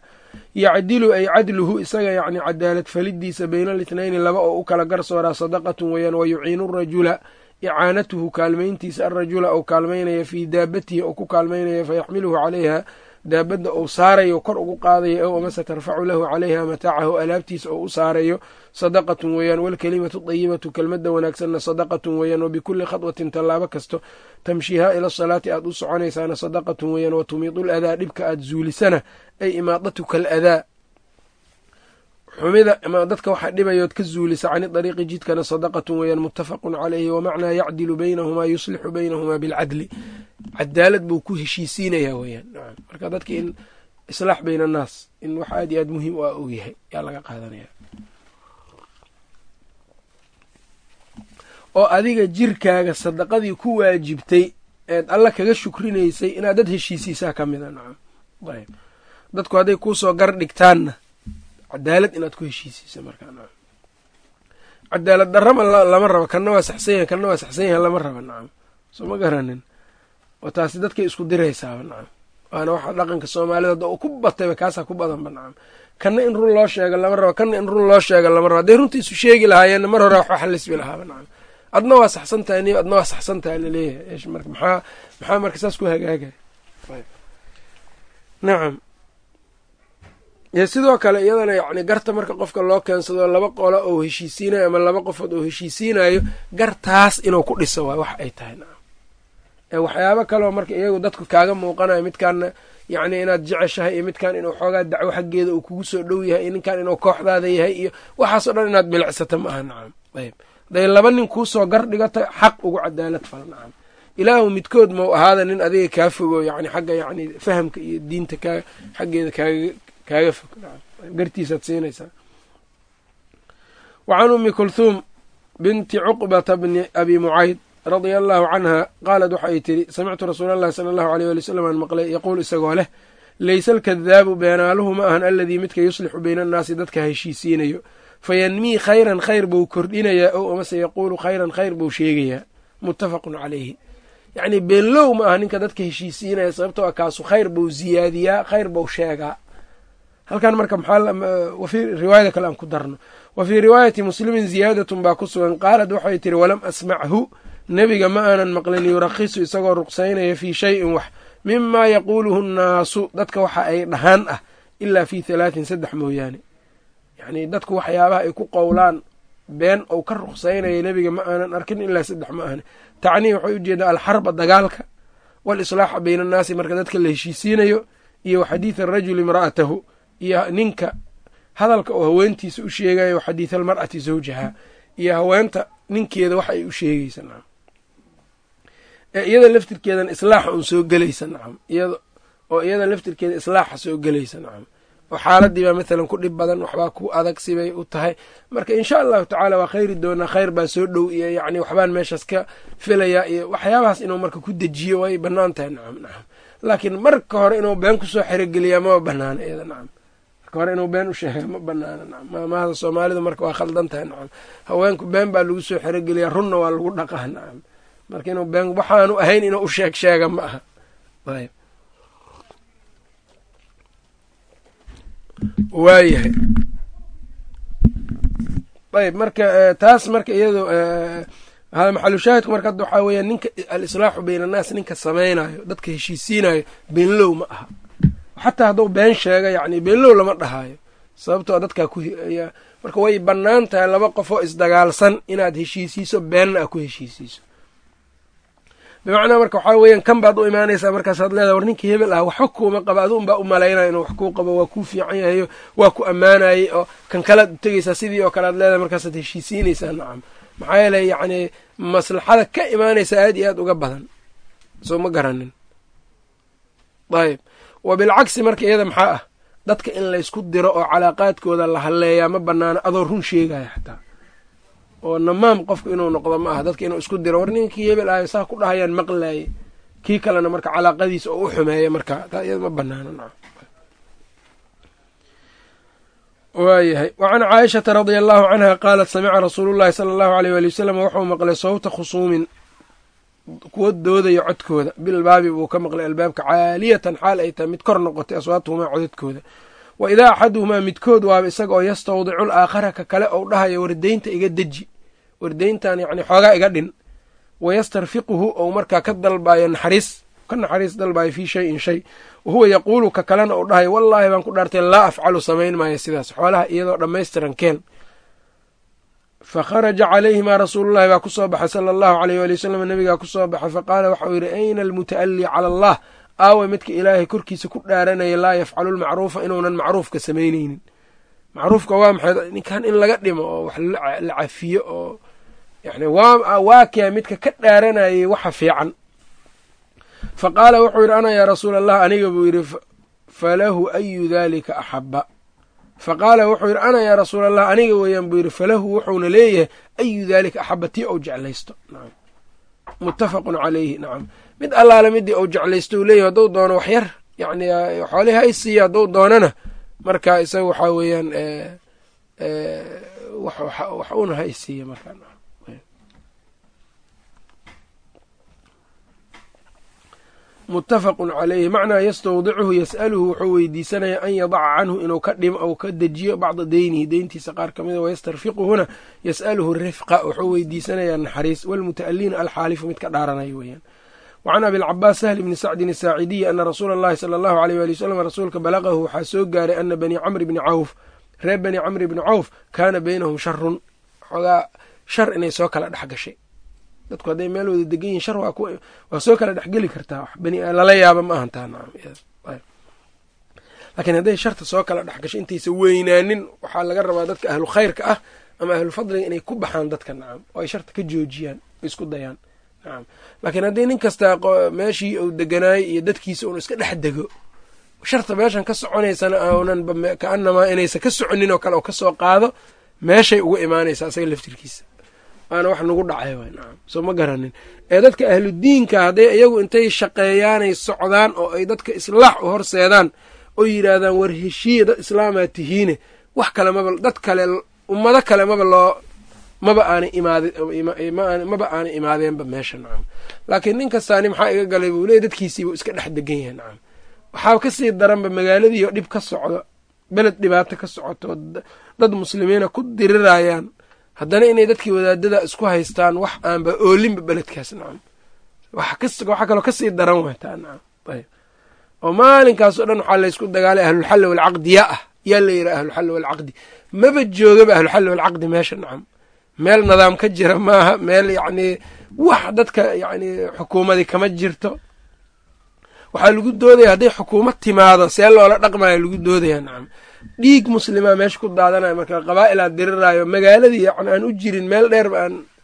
Yacdilu ay cadluhu isaga yacni cadaalad falidiisa bayna lithnayni laba oo u kala garsooraa sadaqatun weeyaan wa yuciinu icaanatuhu kaalmayntiisa alrajula ou kaalmaynaya fii daabatihi ou ku kaalmaynaya fayaxmiluhu calayha daabadda ou saarayo kor ugu qaadayo ow amase tarfacu lahu calayha mataacahu alaabtiisa oo u saarayo sadaqatun weeyaan walkelimatu dayibatu kelmadda wanaagsanna sadaqatun weeyaan wa bikulli khadwatin tallaabo kasto tamshiihaa ila salaati aad u soconaysaana sadaqatun weeyaan wa tumiidul adaa dhibka aad zuulisana ay imaadatuka aladaa xumida ama dadka waxaa dhibayood ka zuulisa cani dariiqi jidkana sadaqatun weeyaan muttafaqun calayhi wamacnaa yacdilu baynahumaa yuslixu baynahumaa bilcadli. Cadaalad buu ku heshiisiinayaa weeyaan. Marka dadka in islaax bayna annaas in wax aad iyo aad muhiim u ah uu yaa laga qaadanaya. Oo adiga jirkaaga sadaqadii ku waajibtay eed alla kaga shukrinaysay inaad dad heshiisiisaa ka mida. Nacam ayb dadku hadday kuusoo gar dhigtaanna cadaalad inaad ku heshiisiisa markaa cadaalad darrama lama rabo kanna waa saxsan yahay kanna waa saxsan yahay lama rabo nacam soo ma garanin. Oo taasi dadkay isku diraysaaba nacam waana waxa dhaqanka soomaalida hadda uu ku batayba kaasaa ku badanba nacam kanna in run loo sheego lama rabo. Kanna in run loo sheego lama rabo. Hadday runta isu sheegi lahaayeenna mar hore waxba xalisbi lahaaba nacam adna waa saxsan tahay ni adna waa saxsan tahay la leeyahay maxaa marka saas ku hagaagay? Nacam yo sidoo kale iyadana yacni garta marka qofka loo keensado laba qolo oo heshiisiinayo ama laba qofood oo heshiisiinayo gartaas inuu ku dhiso waay wax ay tahay nacam waxyaabo kaleo marka iyagu dadku kaaga muuqanayo midkaanna yacni inaad jeceshahay iyo midkaan inuu xoogaa dacwo xaggeeda uu kugu soo dhow yahay iyo ninkaan inuu kooxdaada yahay iyo waxaasoo dhan inaad milicsata ma aha nacam ayb. Haday laba nin kuusoo gar dhigato xaq ugu cadaalad fal nacam ilaahu midkood mau ahaada nin adiga kaa fogo yani xagga yani fahamka iyo diinta xaggeeda kaaga kaaga fog. gartiisaad siinaysaa wa ummi kulhuum binti cuqbata bni abi mucayd radia allahu canha qaalad waxay tidhi samictu rasuula allahi sala allahu aleyh wali wsalam aan maqlay. Yaquul isagoo leh laysa alkadaabu beenaaluhu ma ahan aladii midka yuslixu bayna annaasi dadka heshiisiinayo. Fayanmii khayran khayr buu kordhinayaa ow amase yaquulu khayran khayr buu sheegayaa. Muttafaqun calayhi yacnii beenlow ma aha ninka dadka heshiisiinaya sababtoo a kaasu khayr buu ziyaadiyaa khayr buu sheegaa halkan marka maxaa riwaayada kale aan ku darno. Wa fii riwaayati muslimin ziyaadatun baa ku sugan. Qaalad waxay tihi walam asmachu nebiga ma aanan maqlin yurakhisu isagoo ruqsaynaya fii shayin wax. Mimaa yaquuluhu nnaasu dadka waxa ay dhahaan ah ilaa fii halaatin saddex mooyaane. Yacnii dadku waxyaabaha ay ku qowlaan been ou ka ruqsaynaya nebiga ma aanan arkin ilaa saddex ma ahne tacniih waxay u jeedaa alxarba dagaalka waalislaaxa bayna annaasi marka dadka la heshiisiinayo iyo waxadiida arajuli imra'atahu iyo ninka hadalka oo haweentiisa u sheegayo waxadiida almar'ati zawjaha iyo haweenta ninkeeda wax ay u sheegaysa nacam ee iyada laftirkeedan islaaxa un soo gelaysa nacam oo iyada laftirkeeda islaaxa soo gelaysa nacam oo xaaladii baa mathalan ku dhib badan waxbaa ku adag sibay u tahay. Marka insha allahu tacaala waa khayri doonaa khayr baa soo dhow iyo yacni waxbaan meeshaas ka filayaa iyo waxyaabahaas inuu marka ku dejiyo way bannaan tahay nacam nacam laakiin marka hore inuu been ku soo xerogeliyaa maba banaana iyada nacam marka inuu been u sheega ma banaana nacam maamahada soomaalidu marka waa khaldan tahay nacam haweenku been baa lagu soo xerogeliyaa runna waa lagu dhaqaa nacam marka inuu been waxaanu ahayn inuu u sheeg sheega ma aha. Waayahay ayb marka taas marka iyado hada maxalu shaahidku marka hadda waxaa weeya ninka alislaaxu bayna annaas ninka samaynayo dadka heshiisiinayo beenlow ma aha xataa hadduu been sheega yacni beenlow lama dhahaayo. Sababtoo dadkaa ku marka way bannaan tahay laba qofoo isdagaalsan inaad heshiisiiso beenna a ku heshiisiiso. Bimacnaa marka waxaa weeyaan kan baad u imaanaysaa markaasaad leedahay war ninkii hebel ah waxba kuuma qaba adu unbaa u malaynaya inuu wax kuu qabo waa kuu fiican yahayo waa ku ammaanayey oo kan kalead u tegeysaa sidii oo kale ad leedahay markaasaad heshiisiinaysaa. Nacam. Maxaa yeeley yacni maslaxada ka imaanaysa aad iyo aad uga badan. Soo ma garanin. Ayb wa bilcagsi marka iyada maxaa ah dadka in laysku diro oo calaaqaadkooda la halleeyaa ma banaano adoo run sheegaya xataa. Oo namaam qofku inuu noqdo ma aha dadka inuu isku diro war ninkii hebel ahay saa ku dhahayaan maqlaye kii kalena marka calaaqadiisa oo u xumeeya marka taa iyada ma banaano waayahay wacan caaishata radia allahu canha qaalat samica rasuulu llahi sala allahu aleyh waali wasalam wuxuu maqlay sawta khusuumin kuwa doodaya codkooda. Bilbaabi buu ka maqlay albaabka caaliyatan xaal ay tahay mid kor noqotay aswaatuhumaa codadkooda. Wa idaa axaduhumaa midkood waaba isaga oo yastawdicu laakhara ka kale ou dhahayo wardeynta iga deji. Wardeyntan yacni xoogaa iga dhin. Wayastarfiquhu ou markaa ka dalbayo naxariis. Ka naxariis dalbayo fii shayin shay. Wa huwa yaquulu ka kalena ou dhahayo wallaahi baan ku dhaartay laa afcalu samayn maayo sidaas. Xoolaha iyadoo dhammaystiran keen fa kharaja calayhimaa rasuulullahi baa ku soo baxay sala allahu aleyh waali wasalam nabigaa ku soo baxay faqaala waxau yidhi ayna almuta'allii cala allah aawe midka ilaahay korkiisa ku dhaaranaya laa yafcalu lmacruufa inuunan macruufka samaynaynin macruufka waa maxay ninkan in laga dhimo oo wax la cafiyo oo yani waa midka ka dhaaranayay waxa fiican fa qaala wuxuu yidhi ana yaa rasuula allah aniga buu yidhi falahu ayu dalika axaba fa qaala wuxuu yidhi ana yaa rasuula allah aniga weeyaan buu yidhi falahu wuxuuna leeyahay ayu dalika axaba tii ou jeclaysto? Nacam muttafaqun calayhi nacam mid allaale midii ou jeclaysto uu leeyahy hadduu doono wax yar yacni xoolihi ha isiiya hadduu doonana marka isaga waxaa weeyaan wax una ha isiiya markaa muttafaqun calayhi. Macnaa yastawdicuhu yas'aluhu wuxuu weydiisanaya an yadaca canhu inuu ka dhimo ou ka dejiyo bacda deynihi deyntiisa qaar ka mida wayastarfiquhuna yas'aluhu rifqa wuxuu weydiisanayaa naxariis. Walmuta'aliina alxaalifu mid ka dhaaranayo weeyaan. Wacan abilcabaas sahl bni sacdin asaacidiyi ana rasuula allahi sala allahu aleyh waali wasalam rasuulka balaqahu waxaa soo gaaray ana banii camri bni cawf reer banii camri bni cawf kaana beynahum sharun xoogaa shar inay soo kala dhex gashay dadku hadday meel wada degan yihiin shar waa soo kala dhexgeli kartaa. Lala yaaba ma ahan taa laakiin hadday sharta soo kala dhex gashay intaysa weynaanin waxaa laga rabaa dadka ahlu khayrka ah ama ahlu fadliga inay ku baxaan dadka nacam oo ay sharta ka joojiyaan oo isku dayaan nacam laakiin haddii nin kastaa meeshii uu deganaayay iyo dadkiisa uunu iska dhex dego sharta meeshan ka soconaysana aunan kaanamaa inaysa ka soconin oo kale oo ka soo qaado meeshay uga imaanaysaa asaga laftirkiisa waana wax nagu dhacay soo ma garanin. Ee dadka ahludiinka hadday iyagu intay shaqeeyaanay socdaan oo ay dadka islaax u horseedaan oo yidhaahdaan war heshiiya dad islaamaa tihiine. Wax kale maba dad kale ummado kale maba loo maba aanay imaadmaba aanay imaadeenba meesha nacam laakiin nin kastaani maxaa iga galay buu leey dadkiisiibuu iska dhex degan yahay nacam waxaa ka sii daranba magaaladiioo dhib ka socdo beled dhibaato ka socoto dad muslimiina ku dirirayaan haddana inay dadkii wadaadada isku haystaan wax aanba oolinba beledkaas nacam. Waxaa kaloo ka sii daran waytaa nacam. Ayb oo maalinkaas o dhan waxaa laysku dagaalay ahlulxalli walcaqdi yaa ah. Yaa la yidhaha ahluxalli walcaqdi maba joogaba ahluxalli walcaqdi meesha nacam. Meel nidaam ka jira maaha meel yacnii wax dadka yacni xukuumadii kama jirto. Waxaa lagu doodaya hadday xukuumad timaado see loola dhaqmaya lagu doodaya nacam dhiig muslima meesha ku daadanaya marka qabaa'ilaa diriraayo magaaladii yani aan u jirin meel dheerba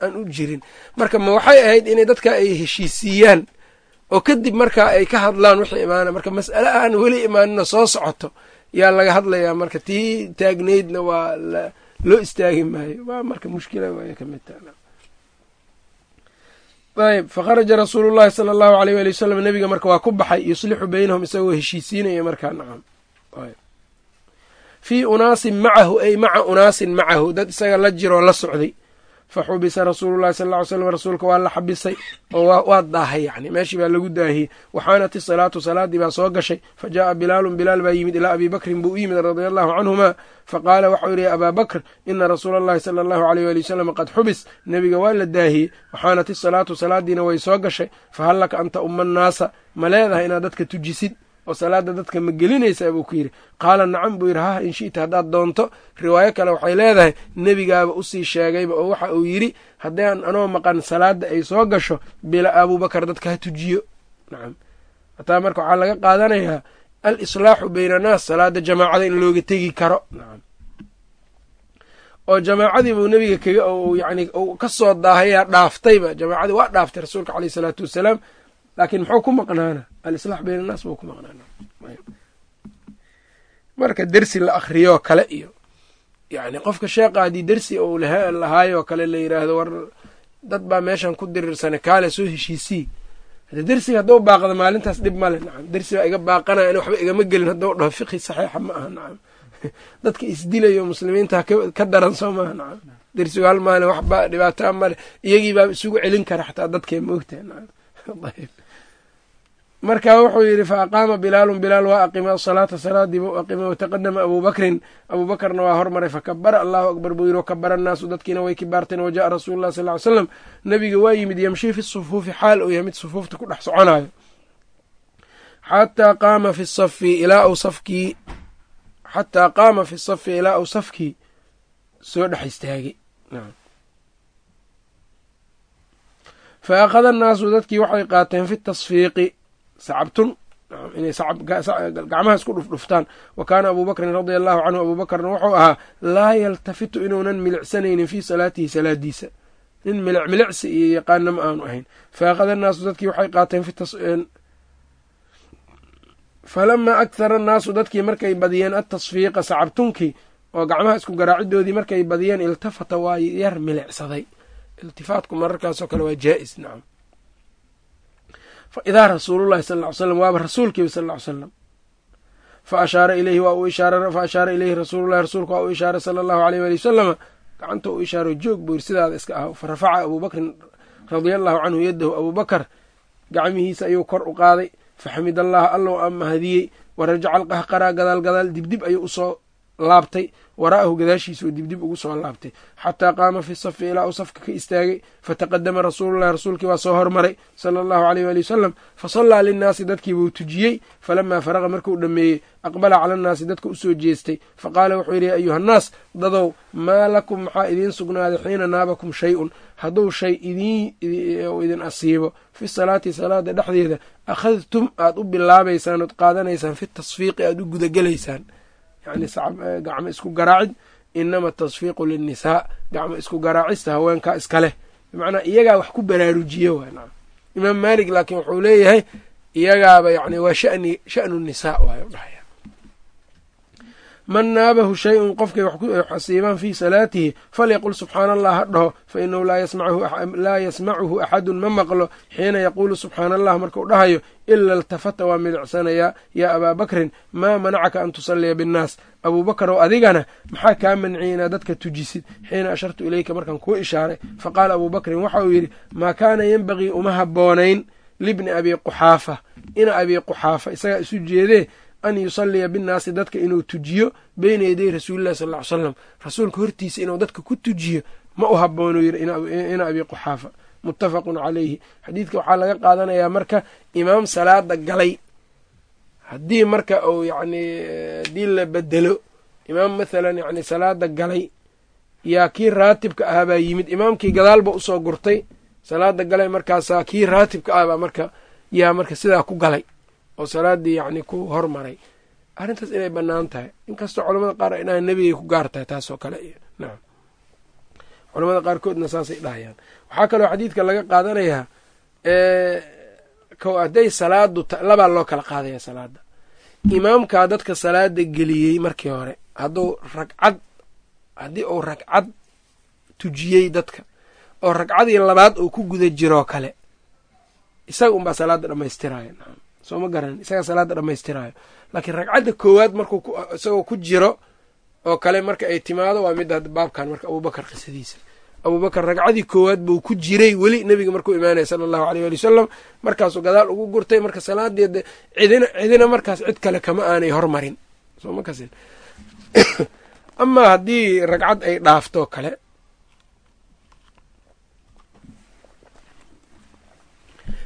aan u jirin. Marka ma waxay ahayd inay dadka ay heshiisiiyaan oo kadib markaa ay ka hadlaan wixii imaana marka mas'ale aan weli imaanina soo socoto yaa laga hadlayaa marka tii taagnaydna waa loo istaagi maayo. Waa marka mushkila waay ka mid taha ayb fakharaja rasuulu llahi sala allahu aleyh waali wasalam nebiga marka waa ku baxay yuslixu beynahum isagoo heshiisiinaya markaa nacam fii unaasin macahu ay maca unaasin macahu dad isaga la jiroo la socday. Fa xubisa rasuulu llahi sal ly slam rasuulka waa la xabisay oo waa daahay yani meeshii baa lagu daahiyey waxaanat isalaatu salaadii baa soo gashay fa jaءa bilaalun bilaal baa yimid ilaa abi bakrin buu u yimid radia allahu canhuma faqaala waxau yidhi abaa bakr ina rasuula allahi sala allahu aleyh wali wasalam qad xubis nebiga waa la daahiyey waxaanat isalaatu salaadiina way soo gashay fahal laka anta uma annaasa ma leedahay inaad dadka tujisid oo salaada dadka ma gelinaysaa buu ku yidhi. Qaala nacam buu yidhi hah in shi'ta haddaad doonto. Riwaayo kale waxay leedahay nebigaaba u sii sheegayba oo waxa uu yidhi haddaan anoo maqan salaada ay soo gasho bila abuubakar dadka ha tujiyo. Nacam. Hataa marka waxaa laga qaadanayaa al islaaxu bayna annaas salaada jamaacada in looga tegi karo. Nacam. Oo jamaacadii buu nebiga kaga yani ka soo daahayaa dhaaftayba jamaacadii waa dhaaftay rasuulka caleyh isalaatu wassalaam laakiin muxuu ku maqnaana? Alislaax bayn annaas buu ku maqnaana. Marka dersi la akhriyoo kale iyo yani qofka sheeqa haddii dersi ou lahaayoo kale la yidhaahdo war dad baa meeshan ku dirirsana kaale soo heshiisii. Hade dersiga haddou baaqda maalintaas dhib male nacam dersi baa iga baaqanaya in waxba igama gelin haddou dhaho fiqhi saxiixa ma aha. Nacam dadka isdilayo muslimiinta ka daran soo maaha nacam dersigu hal maalin waxba dhibaataa male iyagii baa isugu celin kara xataa dadkay moogtaha nacam marka wuxuu yidhi fa aqaama bilaalun bilaal waa aqima asalaata salaadii buu aqimay wataqadama abuu bakrin. Abuu bakarna waa hormaray fakabara allahu akbar buu yidhi wakabara annaasu dadkiina way kibaarteen waja'a rasuulu llah sal ly slam nebiga waa yimid yamshii fi sufuufi xaal uu yahay mid sufuufta ku dhex soconayo xataa qaama fi safi ilaa uu safkii xataa qaama fi safi ilaa uu safkii soo dhex istaagay fa akhada annaasu dadkii waxay qaateen fi tasfiiqi sacabtun inay gacmaha isku dhufdhuftaan wa kaana abuu bakrin radia allahu canhu abuu bakrna wuxuu ahaa laa yaltafitu inuunan milicsanaynin fii salaatihi salaadiisa. Nin milic milicsi iyo yaqaana ma aanu ahayn. Fa akhada annaasu dadkii waxay qaateen falamaa akhara annaasu dadkii markay badiyeen atasfiiqa sacabtunkii oo gacmaha isku garaacidoodii markay badiyeen iltafata waa yar milicsaday. Iltifaatku mararkaasoo kale waa jaa-is nacam fa idaa rasuulullahi sal ly slam waaba rasuulkiiba sal ly slam fa ashaara ilayhi waa uu ishaara fa ashaara ilayhi rasuulullahi rasuulka waa uu ishaaray sala allahu aleyh waali wasalama gacanta uu ishaaro joog buu yiri sidaada iska ah fa rafaca abuu bakrin radia allahu canhu yadahu abuu bakar gacmihiisa ayuu kor u qaaday. Faxamid allaha allow a mahadiyey. Warajaca alqahqaraa gadaal gadaal dibdib ayuu u soo laabtay waraa'ahu gadaashiisa oo dibdib ugu soo laabtay. Xataa qaama fi safi ilaa uu safka ka istaagay fataqadama rasuululahi rasuulkii waa soo hormaray sala allahu aleyh waali wasalam fasallaa linnaasi dadkii buu tujiyey falamaa faraqa markuu dhammeeyey aqbala cala annaasi dadka u soo jeestay faqaala wuxuu yidhi ayuhannaas dadow maa lakum maxaa idiin sugnaaday xiina naabakum shay-un? Hadduu shay idin asiibo fi salaati salaada dhexdeeda akhadtum aad u bilaabaysaan ood qaadanaysaan fi tasfiiqi aad u gudagelaysaan yani gacmo isku garaacid inama tasfiiqu linnisaa. Gacmo isku garaacista haweenkaa iska leh. Bimacnaa iyagaa wax ku baraarujiye waay nacam. Imaam maalik laakiin wuxuu leeyahay iyagaaba yani waa shani sha'nu nisaa waay dhahaya man naabahu shay-un qofkay wax ku xasiibaan fii salaatihi falyaqul subxaana allah ha dhaho fa inahu laa yasmacuhu axadun ma maqlo. Xiina yaquulu subxaana allah markuu dhahayo ila iltafata waa midicsanayaa yaa abaa bakrin maa manacaka an tusalliya binnaas? Abuu bakarow adigana maxaa kaa manciyay inaad dadka tujisid? Xiina ashartu ileyka markaan kuu ishaaray faqaala abuu bakrin waxa uu yidhi maa kaana yenbagii uma habboonayn libni abi quxaafa. Ina abi quxaafa isagaa isu jeedee an yusalliya binnaasi dadka inuu tujiyo beyna yaday rasuulillahi sal ly slam rasuulka hortiisa inuu dadka ku tujiyo ma u habboonu yiri ina abi quxaafa. Muttafaqun calayhi xadiidka waxaa laga qaadanayaa marka imaam salaada galay. Haddii marka uu yacni haddii la bedelo imaam mathalan yacni salaada galay yaa kii raatibka ah baa yimid. Imaamkii gadaalba u soo gurtay. Salaada galay markaasaa kii raatibka ah baa marka yaa marka sidaa ku galay oo salaaddii yacni ku hormaray. Arrintaas inay bannaan tahay. Inkastoo culamada qaar ay dhahaan nebigay ku gaar tahay taasoo kale nacam culamada qaarkoodna saasay dhahayaan. Waxaa kaloo xadiidka laga qaadanayaa hadday salaadu labaa loo kala qaadaya salaada imaamkaa dadka salaada geliyey markii hore hadduu ragcad haddii uu ragcad tujiyey dadka oo ragcadii labaad uu ku guda jiroo kale isaga unbaa salaada dhammaystiraayo nacam soo ma garan isagaa salaada dhammaystiraayo. Laakiin ragcadda koowaad markuu isagoo ku jiro oo kale marka ay timaado waa midda baabkan marka abuubakar qisadiisa. Abuubakar ragcadii koowaad buu ku jiray weli nebiga markuu imaanaya sala allahu aleyh ali wasalam markaasuu gadaal ugu gurtay marka salaadeeda cidina cidina markaas cid kale kama aanay hormarin. Soo ma kasin. Amaa haddii ragcad ay dhaafto kale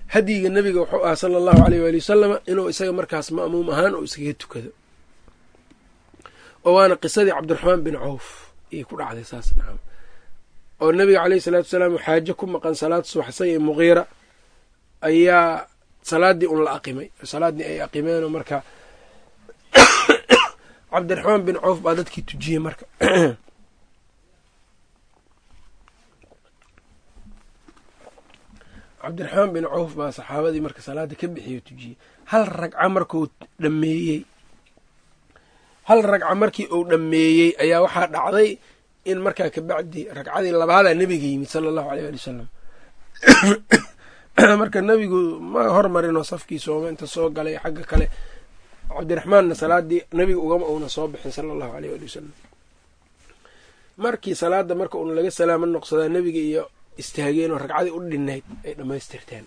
hadyiga nebiga wuxuu ahaa sala allahu aleyh waali wasalama inuu isaga markaas ma'muum ahaan oo iskaga tukado. Oo waana qisadii cabdiraxmaan bin cawf ayay ku dhacday saas nacam oo nebiga caleyhi salaatu wasalaam xaajo ku maqan salaad subaxsan iyo muqiira ayaa salaaddii un la aqimay. Salaaddii ay aqimeenoo marka cabdiraxmaan bin cawf baa dadkii tujiyey marka cabdiraxmaan bin cawf baa saxaabadii marka salaada ka bixiyo tujiyey. Hal ragca markuu dhameeyey hal ragca markii uu dhammeeyey ayaa waxaa dhacday in markaa kabacdi ragcadii labaadaa nebiga yimid sala allahu aleyh ali wasalam marka nebigu ma hormarinoo safkii sooma inta soo galay xagga kale. Cabdiraxmaanna salaadii nebiga ugama uuna soo bixin sala allahu aleyh ali wasalam markii salaada marka uuna laga salaamo noqsadaa nebiga iyo istaageen oo ragcadii u dhinayd ay dhammaystirteen.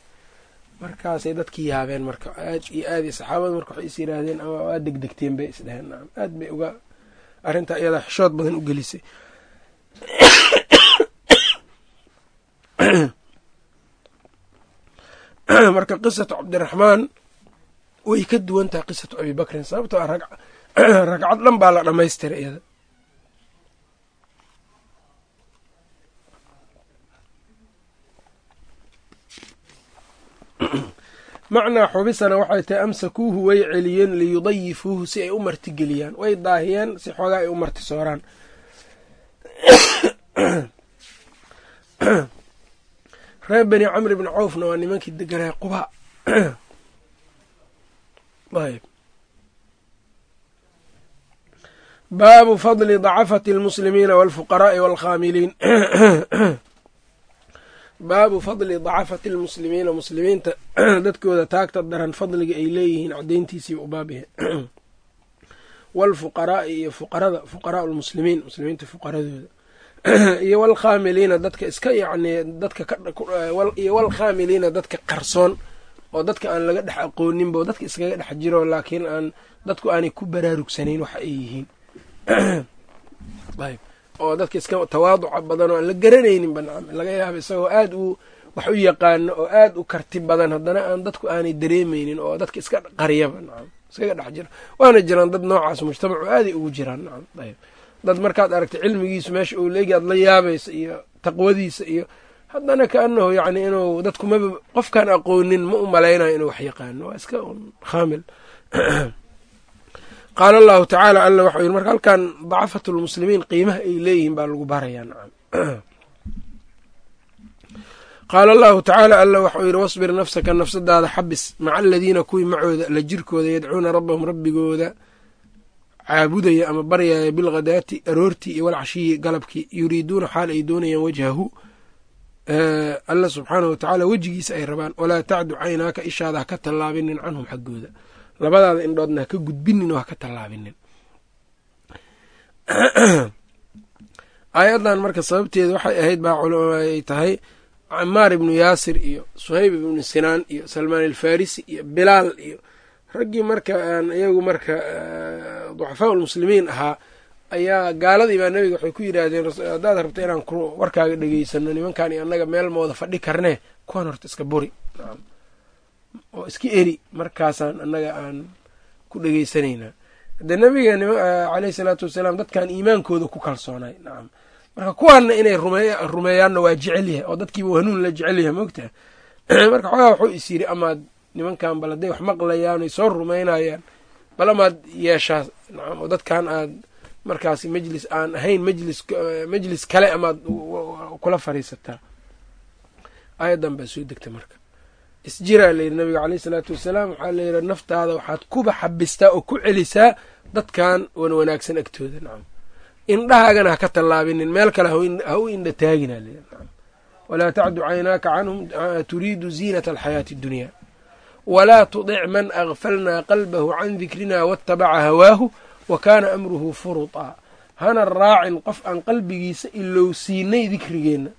Markaasay dadkii yaabeen marka aad iyo aad saxaabada marka waxay is yiraahdeen ama aad degdegteen bay isdheheen nacam aad bay uga arrintaa iyadaa xishood badan u gelisay. Marka qisatu cabdiraxmaan way ka duwan tahay qisatu abi bakrin sababtoo ah ragcad dhan baa la dhammaystiray iyada macnaa xubisana waxay tahay amsakuuhu way celiyeen liyudayifuuhu si ay u martigeliyaan way daahiyeen si xoogaa ay u marti sooraan reer beni camr bni cawfna waa nimankii deganaa quba. Baabu fadli dacafati almuslimiina walfuqaraa'i walkhaamiliin baabu fadli dacafati almuslimiina muslimiinta dadkooda taagta daran fadliga ay leeyihiin cadayntiisii u baabihe walfuqaraa'i iyo fuqarada fuqaraau lmuslimiin muslimiinta fuqaradooda. Iyo walkhaamiliina dadka iska yacni dadka iyo walkhaamiliina dadka qarsoon oo dadka aan laga dhex aqooninbo dadka iskaga dhex jiro laakiin aan dadku aanay ku baraarugsanayn waxa ay yihiin oo dadka iska tawaaduca badan oo aan la garanaynin banacam laga yaaba isagoo aad u wax u yaqaano oo aad u karti badan haddana aan dadku aanay dareemeynin oo dadka iska qariyaba nacam iskaga dhex jiro waana jiraan dad noocaas mujtamacu aaday ugu jiraan nacam ayb dad markaad aragtay cilmigiisu meesha uu leegi aad la yaabaysa iyo taqwadiisa iyo haddana kaanahu yacni inuu dadku maba qofkaan aqoonin ma u malaynayo inuu wax yaqaano. Waa iska khaamil qaala allahu tacaala alla waxau yidhi marka halkan dacafatu lmuslimiin qiimaha ay leeyihiin baa lagu barayaa nacam. Qaala allahu tacaala alla waxau yidhi wasbir nafsaka nafsadaada xabis maca aladiina kuwii macooda la jirkooda yadcuuna rabbahum rabbigooda caabudaya ama baryaya bilghadaati aroortii iyo walcashiyi galabkii yuriiduuna xaal ay doonayaan wajhahu. Alla subxaanahu watacaala wejigiisa ay rabaan walaa tacdu caynaaka ishaada ha ka tallaabinin canhum xaggooda labadaada indhoodna ha ka gudbinin oo ha ka tallaabinin aayaddan marka sababteeda waxay ahayd baa ay tahay camaar ibnu yaasir iyo suhayb ibnu sinaan iyo salmaan alfarisi iyo bilaal iyo raggii marka aan iyagu marka ducafaa ulmuslimiin ahaa ayaa gaaladii baa nebiga waxay ku yidhaahdeen haddaad rabta inaan warkaaga dhegeysano nimankan iyo annaga meel mooda fadhi karnee kuwan horta iska buri oo iska eri markaasaan annaga aan ku dhegeysanaynaa haddee nabigeena caleyhi salaatu wasalaam dadkan iimaankooda ku kalsoonay. Nacam marka kuwaanna inay rumeeyaanna waa jecel yahay oo dadkiiba hanuun la jecel yahay moogtaha marka xoogaa wuxuu is yidhi amaad nimankan bal hadday wax maqlayaan ay soo rumaynayaan bal amaad yeeshaa nacam oo dadkan aad markaasi majlis aan ahayn majlis majlis kale amaad kula fariisataa aayaddan baa soo degta marka isjiraa layidhi nabiga caleyhi salaatu wasalaam waxaa layidhi naftaada waxaad kuba xabistaa oo ku celisaa dadkan wan wanaagsan agtooda. Nacam indhahaagana ha ka tallaabinin meel kale ha u indha taagina layidhi nacam walaa tacdu caynaaka canhum turiidu ziinata alxayaati addunya walaa tudic man agfalnaa qalbahu can dikrina waatabaca hawaahu wa kaana amruhu furutaa hana raacin qof aan qalbigiisa ilowsiinay dikrigeenna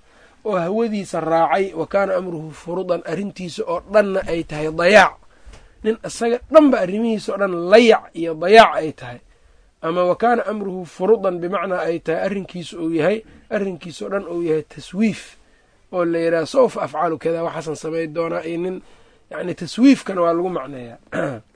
oo hawadiisa raacay wa kaana amruhu furudan arrintiisa oo dhanna ay tahay dayaac nin isaga dhanba arrimihiisa oo dhan layac iyo dayaac ay tahay. Ama wa kaana amruhu furudan bimacnaa ay tahay arrinkiisa uu yahay arrinkiisa oo dhan uu yahay taswiif oo la yidhaha sawfa afcalu kadaa waxaasan samay doonaa iyo nin yacni taswiifkana waa lagu macneeyaa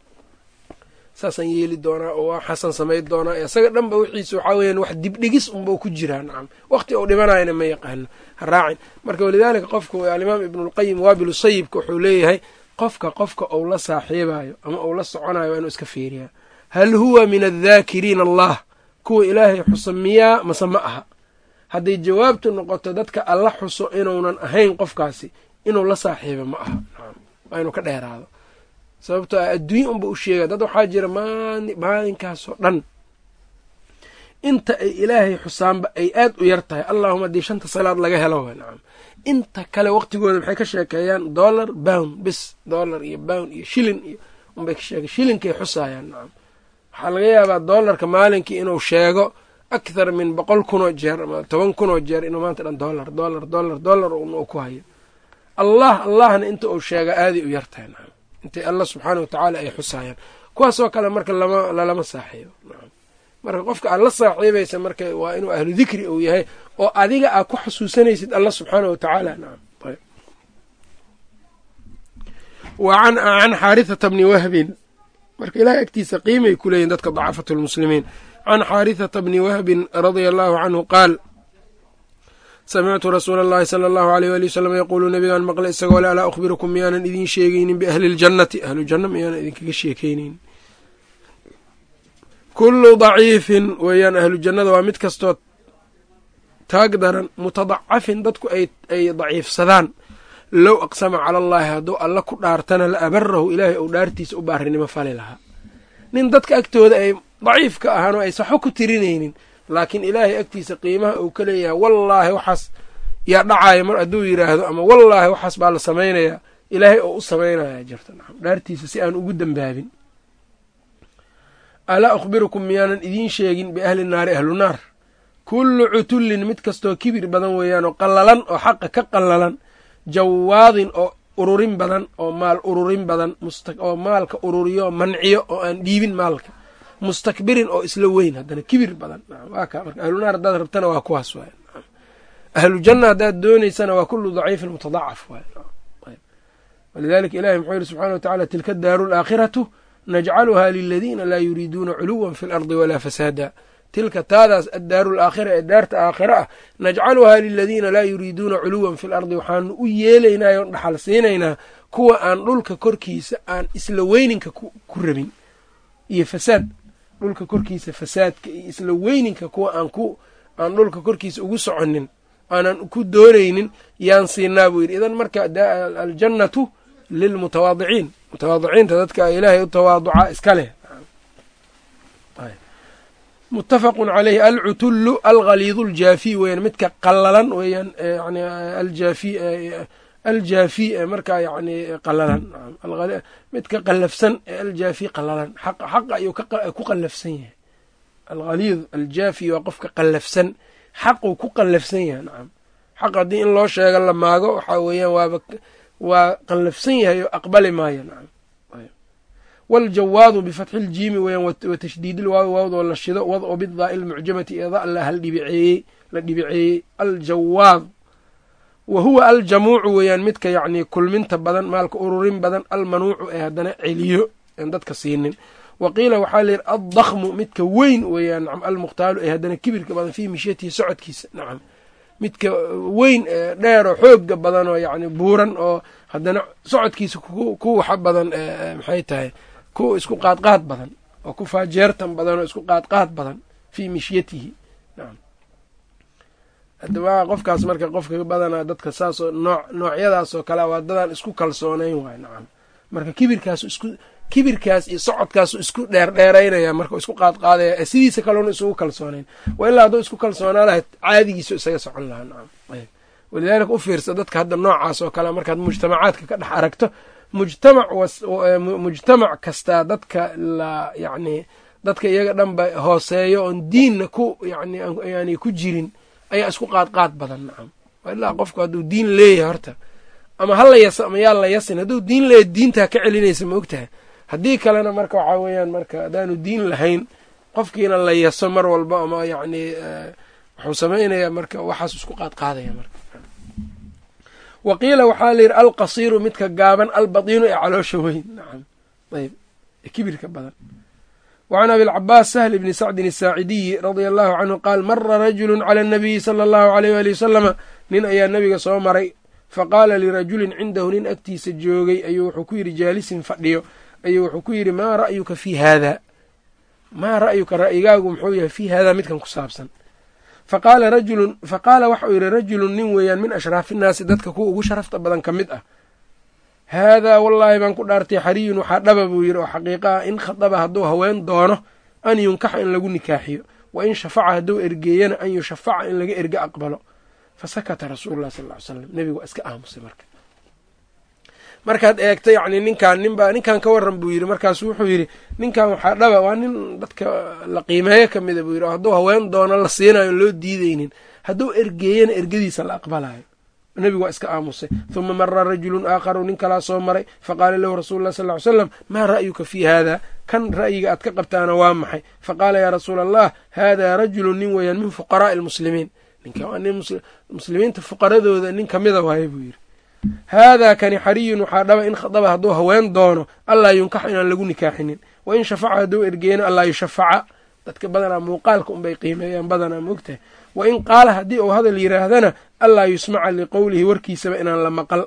saasaan yeeli doonaa oo waxaasan samay doonaa. Isaga dhanba wixiisa waxaa weyaan wax dibdhigis unba ku jiraa nacam waqti uu dhimanayana ma yaqaano ha raacin. Marka walidaalika qofka alimaam ibnulqayim waabilu sayibka wuxuu leeyahay qofka qofka uu la saaxiibayo ama uu la soconayo waa inuu iska fiiriyaa. Hal huwa min addaakiriina allah? Kuwa ilaahay xusa miyaa mase ma aha. Hadday jawaabtu noqoto dadka alla xuso inuunan ahayn qofkaasi inuu la saaxiibo ma aha. Waa inuu ka dheeraado sababto a adduunya unba u sheega dad waxaa jira maalinkaasoo dhan. Inta ay ilaahay xusaanba ay aad u yar tahay allahuma haddii shanta salaad laga helo nacam. Inta kale waqtigooda maxay ka sheekeeyaan? Dollar bound bis dollar iyo bound iyo shilin iyo unbay ka sheeke shilinkay xusaayaan nacam. Waxaa laga yaabaa dollarka maalinkii inuu sheego akthar min boqol kunoo jeer ama toban kunoo jeer inuu maanta dhan dollar dollar dollar dollar uu ku hayo. Allah allahna inta uu sheega aaday u yar tahay nacam intay allah subxaana wa tacaala ay xusaayaan kuwaasoo kale marka lama lalama saaxiibo. Marka qofka aad la saaxiibaysa marka waa inuu ahlu dikri uu yahay oo adiga aad ku xasuusanaysid allah subxaana wa tacaala. Can xaarithata bni wahbin. Marka ilahay agtiisa qiimay ku leeyihiin dadka dacafatu lmuslimiin can xaarithata bni wahbin radia allahu canhu qaal samictu rasuula allahi sala allahu aleyh wali wasalam yaquulu nabigaan maqle isagoo le alaa ukhbirukum miyaanan idiin sheegaynin biahli ljannati ahlu janna miyaanan idinkaga sheekeynaynin kullu daciifin weeyaan ahlu jannada waa mid kastoo taag daran mutadacafin dadku ay daciifsadaan low aqsama cala allaahi hadduu alla ku dhaartana la abarahu ilaahay ou dhaartiisa u baarinimo fali lahaa nin dadka agtooda ay daciif ka ahaan oo ay saxo ku tirinaynin laakiin ilaahay agtiisa qiimaha uu ka leeyahay wallaahi waxaas yaa dhacaya mar hadduu yidhaahdo ama wallaahi waxaas baa la samaynayaa. Ilaahay oo u samaynaya jirta dhaartiisa si aan ugu dembaabin alaa akhbirukum miyaanan idiin sheegin biahli naari ahlu naar. Kullu cutullin mid kastoo kibir badan weeyaan oo qallalan oo xaqa ka qallalan jawaadin oo ururin badan oo maal ururin badan oo maalka ururiyo manciyo oo aan dhiibin maalka mustakbirin oo isla weyn. Haddana kibir badan. Waa ka. Marka ahlu naar haddaad rabtana waa kuwaas waay. Ahlu janna haddaad doonaysana waa kullu daciifin mutadacaf walidalika ilahi muxuu yihi subxana wa tacala tilka daaru alaakhiratu najcaluha liladiina laa yuriiduuna culuwan fi lardi walaa fasaada. Tilka taadaas addaaru alaakhira ee daarta aakhira ah najcaluhaa liladiina laa yuriiduuna culuwan fi lardi waxaanu u yeelaynaa oon dhaxal siinaynaa kuwa aan dhulka korkiisa aan isla weyninka ku rabin. Iyo fasaad dhulka korkiisa fasaadka iyo isla weyninka kuwa aan ku aan dhulka korkiisa ugu soconin aanan ku doonaynin yaan siinaa buu yidhi. Idan marka aljannatu lilmutawaadiciin. Mutawaadiciinta dadka ilaahay u tawaaduca iska leh. Mutafaqu caleyhi alcutullu alghaliidu aljaafi weeyaan midka qallalan weeyaan yani aljaafi aljaafi ee markaa yani qallalan. Midka qallafsan ee aljaafi qallalan. Xaqa ayuu ku qallafsan yahay. Alghaliid aljaafi waa qofka qallafsan. Xaquu ku qallafsan yahay nacam xaq haddii in loo sheego la maago waxaa weeyaan waaba waa qallafsan yahay oo aqbali maayo nacam wljawaadu bifatxi ljiimi weeyaan wa tashdiid ilwaawi waawdoo la shido wadco bidaa ilmucjamati ee da la hal dhibiceeyey la dhibiceeyey aljawaad wa huwa aljamuucu weeyaan midka yacnii kulminta badan maalka ururin badan almanuucu ee haddana celiyo en dadka siinin. Wa qiila waxaa la yidhi addakmu midka weyn weeyaan nacam almukhtaalu ee haddana kibirka badan fii mishyatihi socodkiisa. Nacam midka weyn ee dheer oo xooga badan oo yacni buuran oo haddana socodkiisa ku waxa badan maxay tahay ku isku qaadqaad badan oo ku faajeertan badan oo isku qaadqaad badan fii mishyatihi. Nacam hadaba qofkaas marka qofka badanaa dadka saasoo nooc noocyadaasoo kale waa dadaan isku kalsoonayn waay nacam. Marka kibirkaas isku kibirkaas iyo socodkaasu isku dheerdheeraynaya marka isku qaadqaadaya sidiisa kaloona isugu kalsoonayn. Wa ilaa hadduu isku kalsoonaa lahay caadigiisu isaga socon lahaa nacam. Walidaalika u fiirsa dadka hadda noocaas oo kale markaad mujtamacaadka ka dhex aragto mujtamac mujtamac kastaa dadka la yacni dadka iyaga dhanba hooseeyo oon diinna ku yani yani ku jirin ayaa isku qaadqaad badan nacam ilaa qofku hadduu diin leeyahay horta ama hala yas ama yaa la yasin hadduu diin leeyahy diintaa ka celinaysa ma ogtahay. Haddii kalena marka waxaa weeyaan marka haddaanu diin lahayn qofkiina la yaso mar walba ama yacni wuxuu samaynayaa marka waxaas isku qaadqaadaya marka. Wa qiila waxaa la yidhi alqasiiru midka gaaban albadiinu ee caloosha weyn. Nacam ayb ee kibirka badan wacan abilcabaas sahl bni sacdin asaacidiyi radia allahu canhu qaal mara rajulu cala anabiyi sala allahu aleyh waali wasalama nin ayaa nebiga soo maray faqaala lirajulin cindahu nin agtiisa joogay ayuu wuxuu ku yidhi jaalisin fadhiyo ayuu wuxuu ku yidhi maa ra'yuka fii haada maa ra'yuka ra'yigaagu muxuu yahay fii haadaa midkan ku saabsan faqaala rajulun faqaala waxauu yidhi rajulun nin weeyaan min ashraafi innaasi dadka kuwa ugu sharafta badan ka mid ah haadaa wallaahi baan ku dhaartay xariyun waxaa dhaba buu yidhi. Oo xaqiiqa ah in khadaba hadduu haween doono an yunkaxa in lagu nikaaxiyo. Wa in shafaca hadduu ergeeyana an yushafaca in laga erge aqbalo. Fa sakata rasuulu llahi sal ly slam nebigu waa iska aamusay marka. Markaad eegto yacni ninkaan ninbaa ninkan ka waran buu yidhi. Markaasu wuxuu yidhi ninkan waxaa dhaba waa nin dadka la qiimeeyo ka mida buu yidhi. Oo hadduu haween doono la siinayo loo diideynin hadduu ergeeyana ergadiisa la aqbalayo nebigu waa iska aamusay. Huma mara rajulun aakharu nin kalaa soo maray faqaala lahu rasuulu lah sal ly slam maa ra'yuka fii haada kan ra'yiga aad ka qabtaana waa maxay? Faqaala yaa rasuula allah haadaa rajulun nin weeyaan min fuqaraa'i nin muslimiinta fuqaradooda nin kamida waaye buu yidhi. Haadaa kani xariyun waxaa dhaba in khadaba hadduu haween doono allaa yunkax inaan lagu nikaaxinin wa in shafaca hadduu ergeeyana allaa yushafaca. Dadka badanaa muuqaalka unbay qiimeeyaan badanaa moogtahay wa in qaala haddii uu hadal yidhaahdana allaa yusmaca liqowlihi warkiisaba inaan la maqal.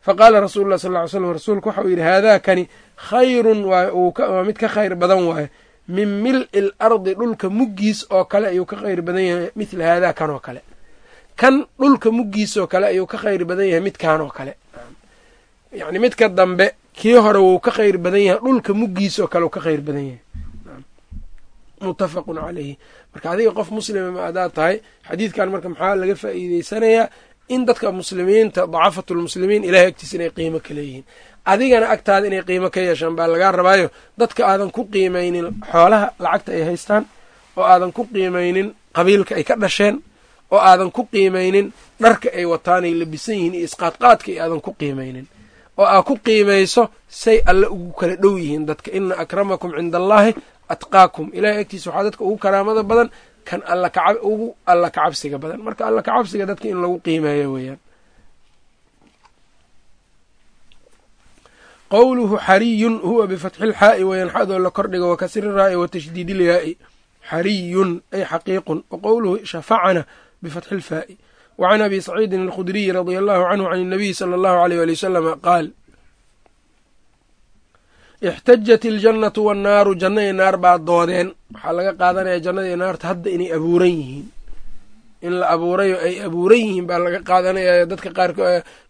Fa qaala rasuulu lah sal ly slam rasuulku waxa uu yidhi haadaa kani khayrun waa mid ka khayr badan waaye min mil'i l ardi dhulka muggiis oo kale ayuu ka khayr badan yahay mithla haadaa kan oo kale. Kan dhulka muggiisoo kale ayuu ka khayr badan yahay midkaan oo kale. Yacni midka dambe kii hore wuu ka khayr badan yahay dhulka muggiisoo kale uu ka khayr badan yahay. Muttafaqun calayhi marka adiga qof muslima ma adaad tahay xadiidkan marka maxaa laga faa'iideysanayaa in dadka muslimiinta dacafatulmuslimiin ilahay agtiisa inay qiimo ka leeyihiin. Adigana agtaada inay qiimo ka yeeshaan baa lagaa rabaayo. Dadka aadan ku qiimaynin xoolaha lacagta ay haystaan oo aadan ku qiimaynin qabiilka ay ka dhasheen oo aadan ku qiimaynin dharka ay wataan ay labisan yihiin iyo isqaadqaadka iyo aadan ku qiimaynin. Oo aad ku qiimayso say alle ugu kala dhow yihiin dadka. Ina akramakum cinda allaahi atqaakum. Ilahay agtiisa waxaa dadka ugu karaamada badan kan ugu alla kacabsiga badan. Marka alla kacabsiga dadka in lagu qiimeeyo weeyaan. Qowluhu xariyun huwa bifatxi lxaa'i weeyaan. Xadoo la kordhiga wa kasri raa'i wa tashdiidi lyaa'i xariyun ay xaqiiqun. Wa qowluhu shafacana bifatxi lfaa'i wa can abi saciidin alkhudriyi radia allahu canhu can الnabiyi sala allahu aleyh wali wasalama qaal ixtajat iljannatu wannaaru janna iyo naar baa doodeen waxaa laga qaadanaya jannada iyo naarta hadda inay abuuran yihiin in la abuurayo ay abuuran yihiin baa laga qaadanaya dadka qaar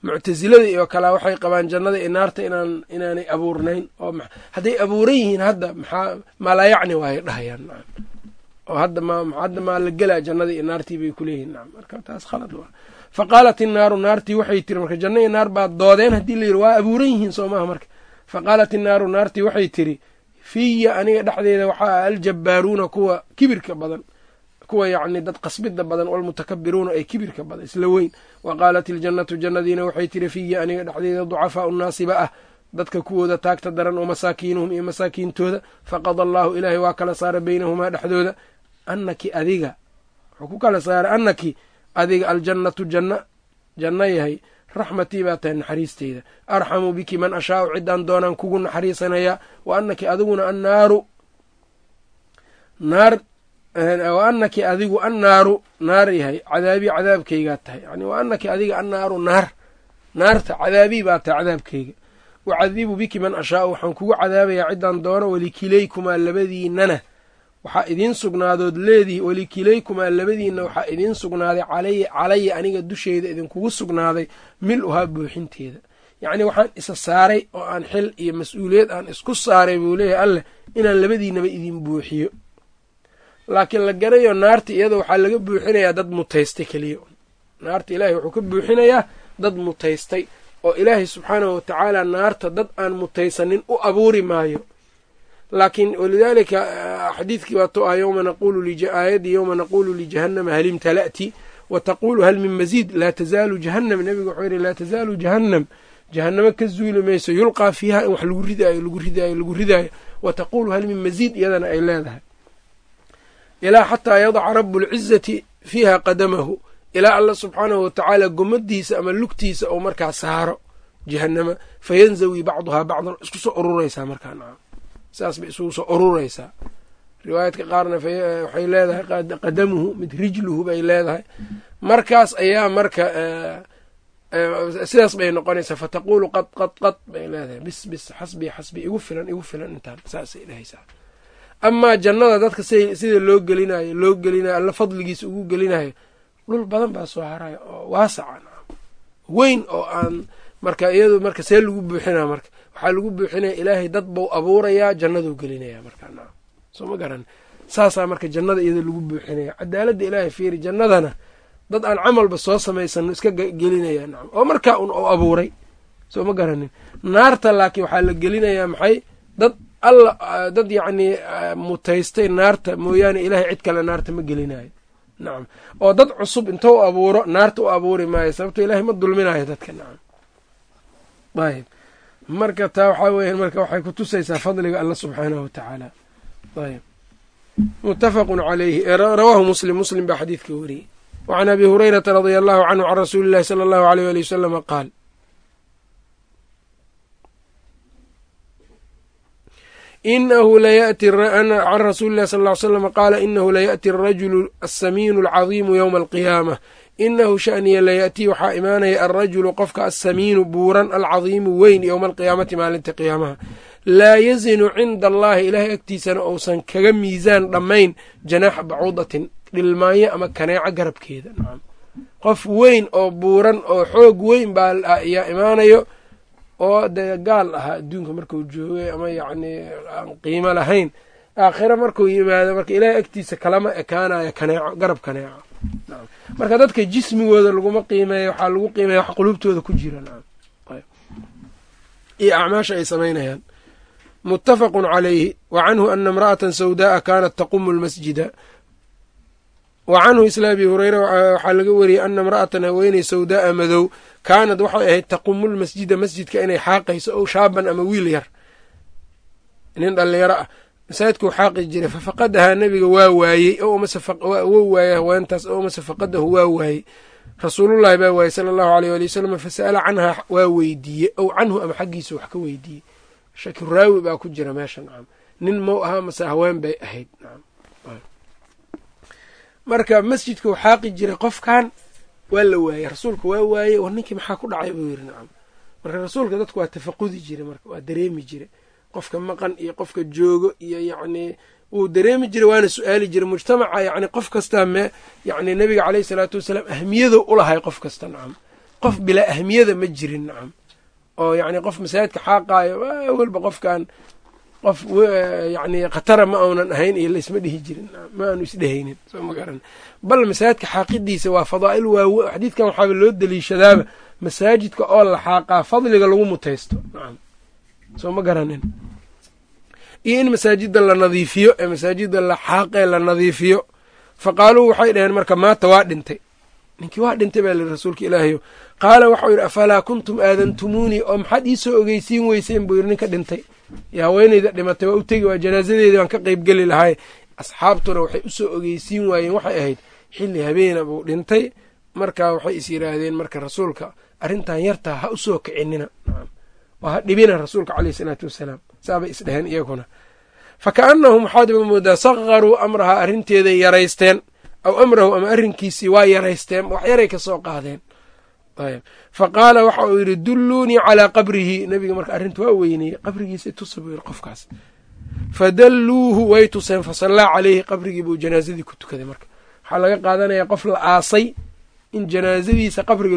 muctasilada iyo kalea waxay qabaan jannada iyo naarta inaan inaanay abuurnayn oo hadday abuuran yihiin hadda maxaa maalayacni waayay dhahayaan oo hadda ma hadda maa la gelaa jannadii iyo naartii bay kuleeyihin nacam marka taas khalad waa fa qaalat innaaru naartii waxay tiri marka janna iyo naar baa doodeen haddii la yidhi waa abuuran yihiin soo maaha marka fa qaalat innaaru naartii waxay tiri fiya aniga dhexdeeda waxaa aljabbaaruuna kuwa kibirka badan kuwa yacni dad qasbida badan walmutakabiruuna ay kibirka badan isla weyn. Wa qaalat iljannatu jannadiina waxay tiri fiya aniga dhexdeeda ducafaau naasiba ah dadka kuwooda taagta daran oo masaakiinuhum iyo masaakiintooda faqada allaahu ilaahay waa kala saara beynahumaa dhexdooda annaki adiga wuxuu ku kala saaray annaki adiga aljannatu janna janno yahay raxmatii baa tahay naxariisteyda arxamu biki man ashaau ciddaan doonaan kugu naxariisanayaa wa anaki adiguna annaaru. Naar wa anaki adigu annaaru naar yahay. Cadaabii cadaabkaygaa tahay. Yani wa anaki adiga annaaru naar. Naarta cadaabii baa tahay cadaabkayga. Ucadibu biki man ashaau waxaan kugu cadaabayaa ciddaan doono welikilaykumaa labadiinana waxaa idiin sugnaadood leedihi welikilaykumaa labadiinna waxaa idiin sugnaaday calaya aniga dusheyda idinkugu sugnaaday mil uhaa buuxinteeda. Yacnii waxaan isa saaray oo aan xil iyo mas'uuliyad aan isku saaray buu leeyahay alleh inaan labadiinaba idin buuxiyo. Laakiin la garayo naarta iyada waxaa laga buuxinayaa dad mutaystay keliya. Naarta ilaahay wuxuu ka buuxinayaa dad mutaystay oo ilaahay subxaanahu watacaala naarta dad aan mutaysanin u abuuri maayo. Laakiin walidaalika xadiidkii waato ah yowma naqulu aayaddii yowma naquulu lijahannama hal imtala'ti? Wa taquulu hal min maziid? Laa tazaalu jahannam. Nebigu wuxuu yidhi laa tazaalu jahannam. Jahannamo ka zuuli mayso yulqaa fiiha in wax lagu ridaayo lagu ridaayo lagu ridaayo. Wa taquulu hal min maziid? Iyadana ay leedahay. Ilaa xataa yadaca rabu lcizati fiiha qadamahu. Ilaa alla subxaanahu watacaala gomadiisa ama lugtiisa ou markaa saaro jahannama fayanzawi bacduhaa bacdan. Isku soo ururaysaa markaa saas bay isugu soo ururaysaa riwaayadka qaarna waxay leedahay qadamuhu mid rijluhu bay leedahay. Markaas ayaa marka sidaas bay noqonaysaa fataquulu qad qad qad bay leedahay. Bis bis xasbi xasbi igu filan igu filan intaan saasay dhahaysaa. Amaa jannada dadka sida loo gelinayo loo gelinayo alla fadligiisa ugu gelinayo dhul badan baa soo haraya oo waasaca weyn oo aan marka iyadu marka see lagu buuxinaa marka. Waxaa lagu buuxinaya ilaahay dad bau abuurayaa jannaduu gelinaya markaa soo ma garan. Saasaa marka jannada iyada lagu buuxinaya. Cadaaladda ilaahay fiiri jannadana dad aan camalba soo samaysano iska gelinaya nacam oo markaa un u abuuray. Soo ma garanin. Naarta laakiin waxaa la gelinayaa maxay? Dad alla dad yacnii mutaystay naarta. Mooyaane ilaahay cid kale naarta ma gelinayo nacam oo dad cusub intou abuuro naarta u abuuri maayo. Sababto ilaahay ma dulminayo dadka. Nacam ayb marka taa waxaa weya marka waxay ku tusaysaa fadliga alla subxaanahu watacaala ayb mutafaqun calayhi rawaahu muslim muslim baa xadiidka wariyey wacan abi hurayrata radia allahu canhu can rasuuli illahi sala allahu aleyh ali wasalama qaal inahu layati can rasuuli illahi sal ly slam qaala inahu layaأti arajulu alsamiinu alcadiimu yowma alqiyaamah inahu shaniya layaأtii waxaa imaanaya alrajulu qofka alsamiinu buuran alcadiimu weyn yowma alqiyaamati maalinta qiyaamaha laa yazinu cinda allahi ilaahay agtiisana ousan kaga miisaan dhammayn janaaxa bacuudatin dhilmaanyo ama kaneeco garabkeeda. Nacam qof weyn oo buuran oo xoog weyn baa ayaa imaanayo oo dee gaal ahaa adduunka markuu joogay ama yacnii aan qiimo lahayn. Aakhiro markuu yimaado marka ilaahay agtiisa kalama ekaanayo kaneeco garab kaneeco. Marka dadka jismigooda laguma qiimeeya waxaa lagu qiimeeya wax qulubtooda ku jira. Iyo acmaasha ay samaynayaan muttafaqun calayhi wa canhu ana imra'atan sawda'a kaanat taqumu lmasjida wa canhu isla abi hureyra waxaa laga wariyey ana imra'atan haweeney sawda'a madow kaanad waxay ahayd taqumu lmasjida masjidka inay xaaqayso ow shaaban ama wiil yar. Nin dhallinyaro ah. Masaajidkuu xaaqi jiray fafaqadahaa nebiga waa waayey wou waayey haweentaas ow mase faqadahu waa waayey. Rasuulullahi baa waayey sala allahu aleyh ali wasalam fasa'ala canhaa waa weydiiyey ow canhu ama xaggiisa wax ka weydiiyey shaki raawi baa ku jira meesha nacam nin mau ahaa mase haween bay ahayd marka masjidkuu xaaqi jiray qofkan waa la waayey rasuulka waa waayey war ninkii maxaa ku dhacay? buu yiri nacam marka rasuulka dadku waa tafaqudi jire marka waa dareemi jire qofka maqan iyo qofka joogo iyo yacnii wuu dareemi jiray waana su'aali jiray. Mujtamaca yacni qof kastaa me yacni nebiga caleyhi salaatu wasalaam ahmiyadu ulahay qof kasta nacam qof bilaa ahmiyada ma jirin nacam oo yacni qof masaajidka xaaqaayo welba qofkan qof yacni khatara ma aunan ahayn iyo laisma dhihi jirin ma aanu isdhehaynin soo ma garan. Bal masaajidka xaaqidiisa waa fadaa'il waawe xadiidkan waxaaba loo daliishadaaba masaajidka oo la xaaqaa fadliga lagu mutaysto nacam soo ma garanin. Iyo in masaajida la nadiifiyo ee masaajida la xaaqee la nadiifiyo fa qaaluu waxay dhaheen marka maata waa dhintay ninkii waa dhintay baa lihi rasuulka ilaahiyo qaala waxau yidhi afalaa kuntum aadantumuunii oo maxaad iisoo ogeysiin weyseen buu yidhi ninka dhintay. Yo haweeneyda dhimatay waa u tegi waa janaasadeedii baan ka qeyb geli lahay asxaabtuna waxay u soo ogeysiin waayeen waxay ahayd xilli habeena buu dhintay. Marka waxay is yidhaahdeen marka rasuulka arrintan yartaa ha u soo kicinina. Oo ha dhibina rasuulka caleyhi salaatu wasalaam. Saabay isdheheen iyaguna. Fa ka'annahum waxaadba moodaa saqaruu amrahaa arrinteeday yaraysteen aw amrahu ama arrinkiisii waa yaraysteen wax yaray ka soo qaadeen. Fa qaala waxa uu yidhi dulluunii calaa qabrihi. Nebiga marka arrinta waa weyneyey qabrigiisa tusa buu yidhi qofkaas. Fadalluuhu way tuseen fasallaa caleyhi qabrigii buu janaazadii ku tukaday marka. Waxaa laga qaadanayaa qof la aasay in janaazadiisa qabriga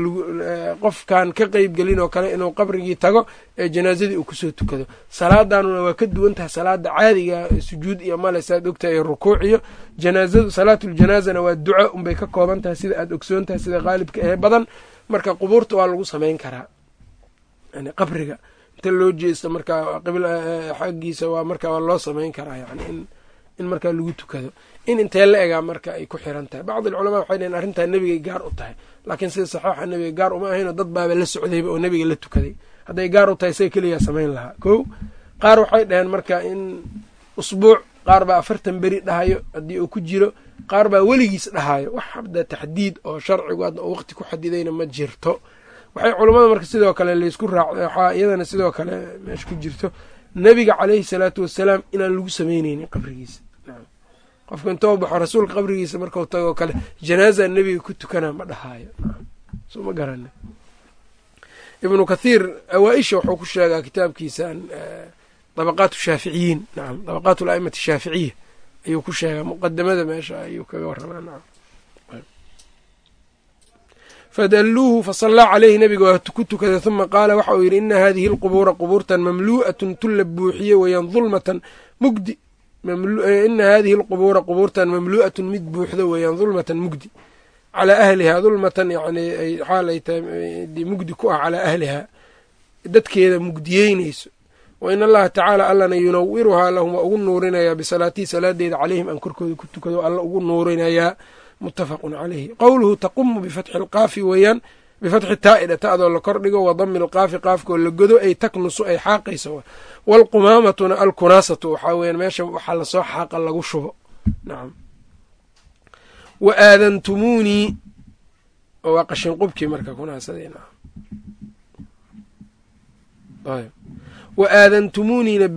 qofkan ka qeyb gelin oo kale inuu qabrigii tago ee janaazadii uu ku soo tukado. Salaadanuna waa ka duwan tahay salaada caadiga sujuud iyo male saad ogtahay rukuuc iyo janaazadu salaatuljanazana waa duca unbay ka kooban tahay sida aad ogsoon tahay sida qaalibka ee badan. Marka qubuurta waa lagu samayn karaa yani qabriga. Inta loo jeesta markaa xaggiisa waa marka waa loo samayn karaa yani in markaa lagu tukado in intee la egaa marka ay ku xiran tahay. Bacd alculamaa waxay dhaheen arrintaa nebigay gaar u tahay. Laakiin sida saxiixa nebiga gaar uma ahaynoo dad baaba la socdayba oo nebiga la tukaday. Hadday gaar u tahay isaga keliyaa samayn lahaa. Kow qaar waxay dhaheen marka in usbuuc qaar baa afartan beri dhahayo haddii uu ku jiro. Qaar baa weligiis dhahayo wax habda taxdiid oo sharcigu hadda oo waqti ku xadidayna ma jirto. Waxay culammada marka sidoo kale laysku raac waxaa iyadana sidoo kale meesha ku jirto. Nebiga caleyhi salaatu wasalaam inaan lagu samayneynin qabrigiisa qofka intoo baxo rasuulka qabrigiisa markau tagoo kale janaaza nebiga ku tukana ma dhahaayo. Soo ma garana ibnu kathiir awaa-isha wuxuu ku sheegaa kitaabkiisan dabaqaat shaaficiyiin. Nacam dabaqaat alaimati shaaficiya ayuu ku sheegaa. Muqadamada meesha ayuu kaga waramaa nacam fadalluuhu fasallaa caleyhi nabiga waa ku tukaday huma qaala waxa uu yidhi ina hadihi alqubuura qubuurtan mamluu'atun tulla buuxiye weeyaan dulmatan mugdi ina hadihi alqubuura qubuurtan mamluu'atun mid buuxdo weeyaan dulmatan mugdi. Calaa ahlihaa dulmatan yani xaal mugdi ku ah calaa ahlihaa. Dadkeeda mugdiyeynayso. Wa in allaha tacaala allana yunawiruhaa lahum waa ugu nuurinayaa bisalaatii salaadeeda caleyhim aan korkooda ku tukado alla ugu nuurinayaa. Mutafaqun caleyhi qowluhu taqumu bifatxi lqaafi weeyaan bifatxi taa'ida ta'doo la kordhigo wa dami lqaafi qaafkoo la godo ay taknusu ay xaaqayso waalqumaamatuna alkunaasatu waxaa weyaan meesha waxaa la soo xaaqa lagu shubo nacam wa aadantumuunii waa qashin qubkii marka kunaasadii wa aadantumuuniina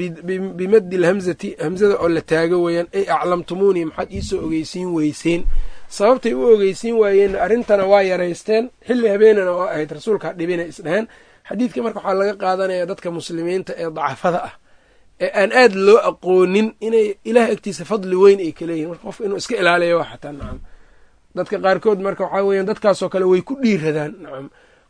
bimaddi lhamzati hamzada oo la taago weeyaan ay aclamtumuunii maxaad iisoo ogeysiin weyseen sababtay u ogeysiin waayeenna arrintana waa yaraysteen xilli habeenana waa ahayd rasuulkaa dhibina isdheheen xadiidka marka waxaa laga qaadanaya dadka muslimiinta ee dacafada ah ee aan aad loo aqoonin inay ilaah agtiisa fadli weyn ay kaleeyihin marka qofka inuu iska ilaaliyo waa xataa nacam dadka qaarkood marka waxaa weeyaan dadkaasoo kale way ku dhiiradaan nacam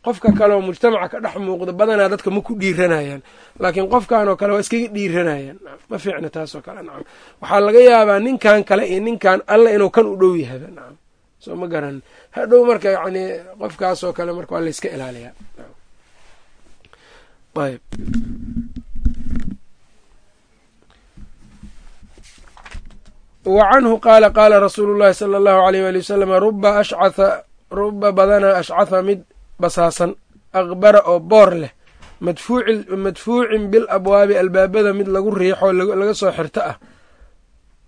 qofka kaleoo mujtamaca ka dhex muuqda badanaa dadka ma ku dhiiranayaan laakiin qofkanoo kale waa iskaga dhiiranayaan. Ma fiicna taasoo kale nacam waxaa laga yaabaa ninkan kale iyo ninkan alla inuu kan u dhow yahaba nacam soo ma garan. Hadhow marka yacni qofkaasoo kale marka waa layska ilaaliyaa. Ayb. Wa canhu qaala qaala rasuulu llahi sala allahu aleyh waali wasalam ruba ashcatha ruba badanaa ashcatha mid basaasan aqbara oo boor leh madfuucin bil abwaabi albaabada mid lagu riixo laga soo xirto ah.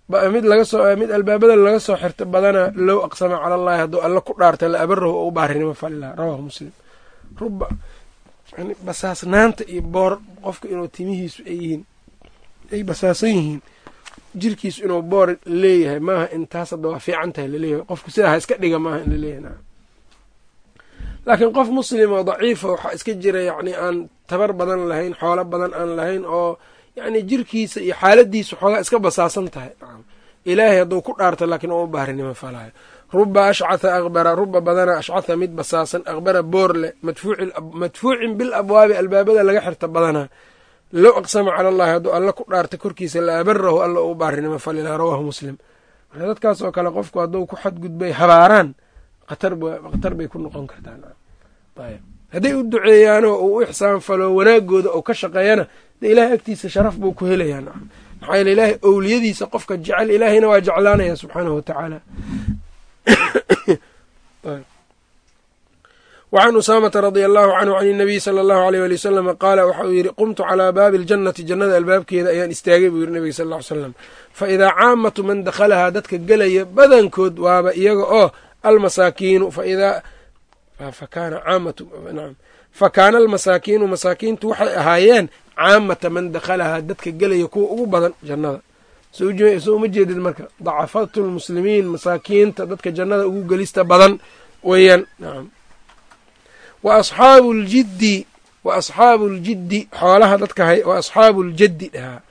Mid mid albaabada laga soo xirto badana low aqsama cala allahi hadduu alla ku dhaarta la abarahu oo u baarinimo falilaha rawahu muslim. Ruba basaasnaanta iyo boor qofka inuu timihiisu ay yihiin ay basaasan yihiin jirkiisu inuu boor leeyahay maaha in taas hadda fiican tahay la leeyahay qofku sidaa ha iska dhiga maaha in la leeyahay laakiin qof muslim oo daciifa waxaa iska jira yacni aan tabar badan lahayn xoolo badan aan lahayn oo yacni jirkiisa iyo xaaladiisu xoogaa iska basaasan tahay. Ilaahay hadduu ku dhaarto laakiin oo u baarinimo ruba ashcatha aqbara ruba badana ashcatha mid basaasan aqbara boor leh madfuucin bil abwaabi albaabada laga xirta badanaa low aqsama cala allahi hadduu alla ku dhaarta korkiisa la abarahu alla uu baarinimo falilah rawaahu muslim. Marka dadkaas oo kale qofku hadduu ku xadgudbay habaaraan khatar bay ku noqon kartaa hadday u duceeyaanoo uu u ixsaan falo wanaagooda ou ka shaqeeyana de ilaahay agtiisa sharaf buu ku helayaa. Maxaa yeele ilaahay owliyadiisa qofka jecel ilaahayna waa jeclaanaya subxaanahu wa tacaala. Wacan usaamata radia allahu canhu can inabiy sala allahu aleyh ali wasalama qaala waxa uu yidhi qumtu calaa baabi aljannati jannada albaabkeeda ayaan istaagay buu yidhi nabiga sal ly slam fa idaa caamatu man dakhalahaa dadka gelaya badankood waaba iyaga oo almasaakiinu fa fakaana caamatu nacam fa kaana almasaakiinu masaakiintu waxay ahaayeen caamata man dakhalahaa dadka gelaya kuwa ugu badan jannada. Soo uma jeedid marka. Dacafatu lmuslimiin masaakiinta dadka jannada ugu gelista badan weeyaan nacam wa asxaabu ljiddi wa asxaabu ljiddi xoolaha dadka wa asxaabu ljaddi dhahaa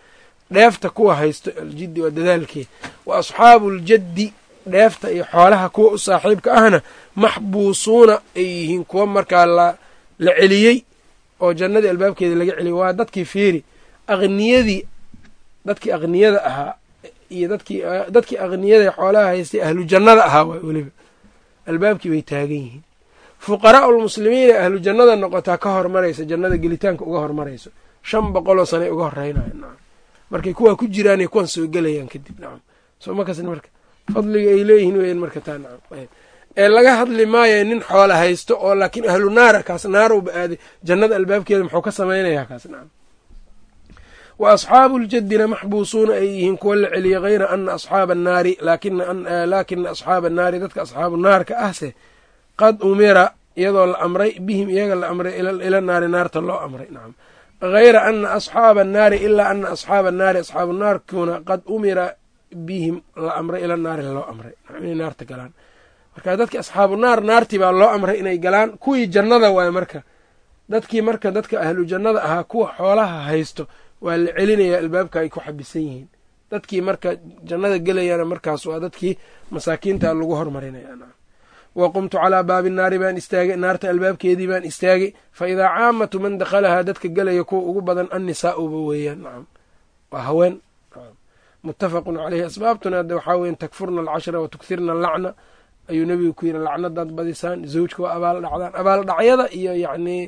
dheefta kuwa haysto aljiddi waa dadaalkee wa asxaabu ljaddi dheefta iyo xoolaha kuwa u saaxiibka ahna maxbuusuuna ay yihiin kuwa markaa la celiyey oo jannadii albaabkeeda laga celiyey waa dadkii fiiri aqniyadii dadkii aqniyada ahaa iyo dadkii aqniyada xoolaha haystay ahlu jannada ahaa waay weliba. Albaabkii bay taagan yihiin. Fuqaraau lmuslimiina ahlu jannada noqotaa ka hormaraysa jannada gelitaanka uga hormarayso. Shan boqoloo sanay uga horeynayo nacam markay kuwaa ku jiraanay kuwan soo gelayaan kadib nacam soo makas marka fadliga ay leeyihiin weyan marka taa nacam ee laga hadli maayo nin xoola haysto oo laakiin ahlu naara kaas naarowba aaday jannada albaabkeeda muxuu ka samaynayaa kaas nacam wa asxaabu ljaddina maxbuusuuna ay yihiin kuwa la celiyay hayra ana asxaaba annaari laakina asxaaba annaari dadka asxaabu naarka ahse qad umira iyadoo la amray bihim iyaga la amray ila naari naarta loo amray nacam hayra ana asxaaba annaari ilaa ana asxaaba annaari asxaabu naarkuna qad umira bihim la amray ila naari loo amray. Inay naarta galaan. Marka dadki asxaabu naar naartii baa loo amray inay galaan. Kuwii jannada waay marka. Dadkii marka dadka ahlu jannada ahaa kuwa xoolaha haysto waa la celinayaa albaabka ay ku xabisan yihiin. Dadkii marka jannada gelayana markaas waa dadkii masaakiinta lagu hormarinaya wa qumtu calaa baabi naari baan istaagay naarta albaabkeedii baan istaagay. Fa idaa caamatu man dakhalahaa dadka gelaya kuwa ugu badan annisaauba weeyaan nacam waa haween muttafaqun caleyhi asbaabtuna hadde waxaa weyan takfurna alcashra wa allacna. Ayuu nebigu ku yidhi lacnadaad badisaan zawjka waa abaal dhacdaan. Abaal dhacyada iyo yacnii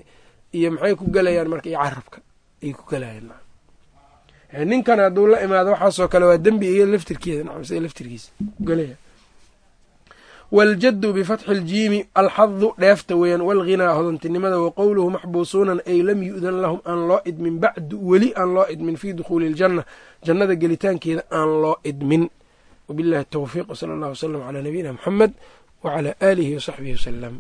iyo maxay ku gelayaan marka iyo carabka ayay ku gelayaan ninkan hadduu la imaado waxaasoo kale waa dembi iyo laftirkeeda nacam sida laftirkiisa ku gelaya waljaddu bifatxi ljiimi alxadu dheefta weeyaan walghinaa hodantinimada wa qowluhu maxbuusuunan ay lam yu'dan lahum aan loo idmin bacdu weli aan loo idmin fii dukhuuli iljanna jannada gelitaankeeda aan loo idmin wabillahi towfiiq wsala allah wslam calaa nabiyina muxamed wacalaa aalihi wasaxbihi wasalam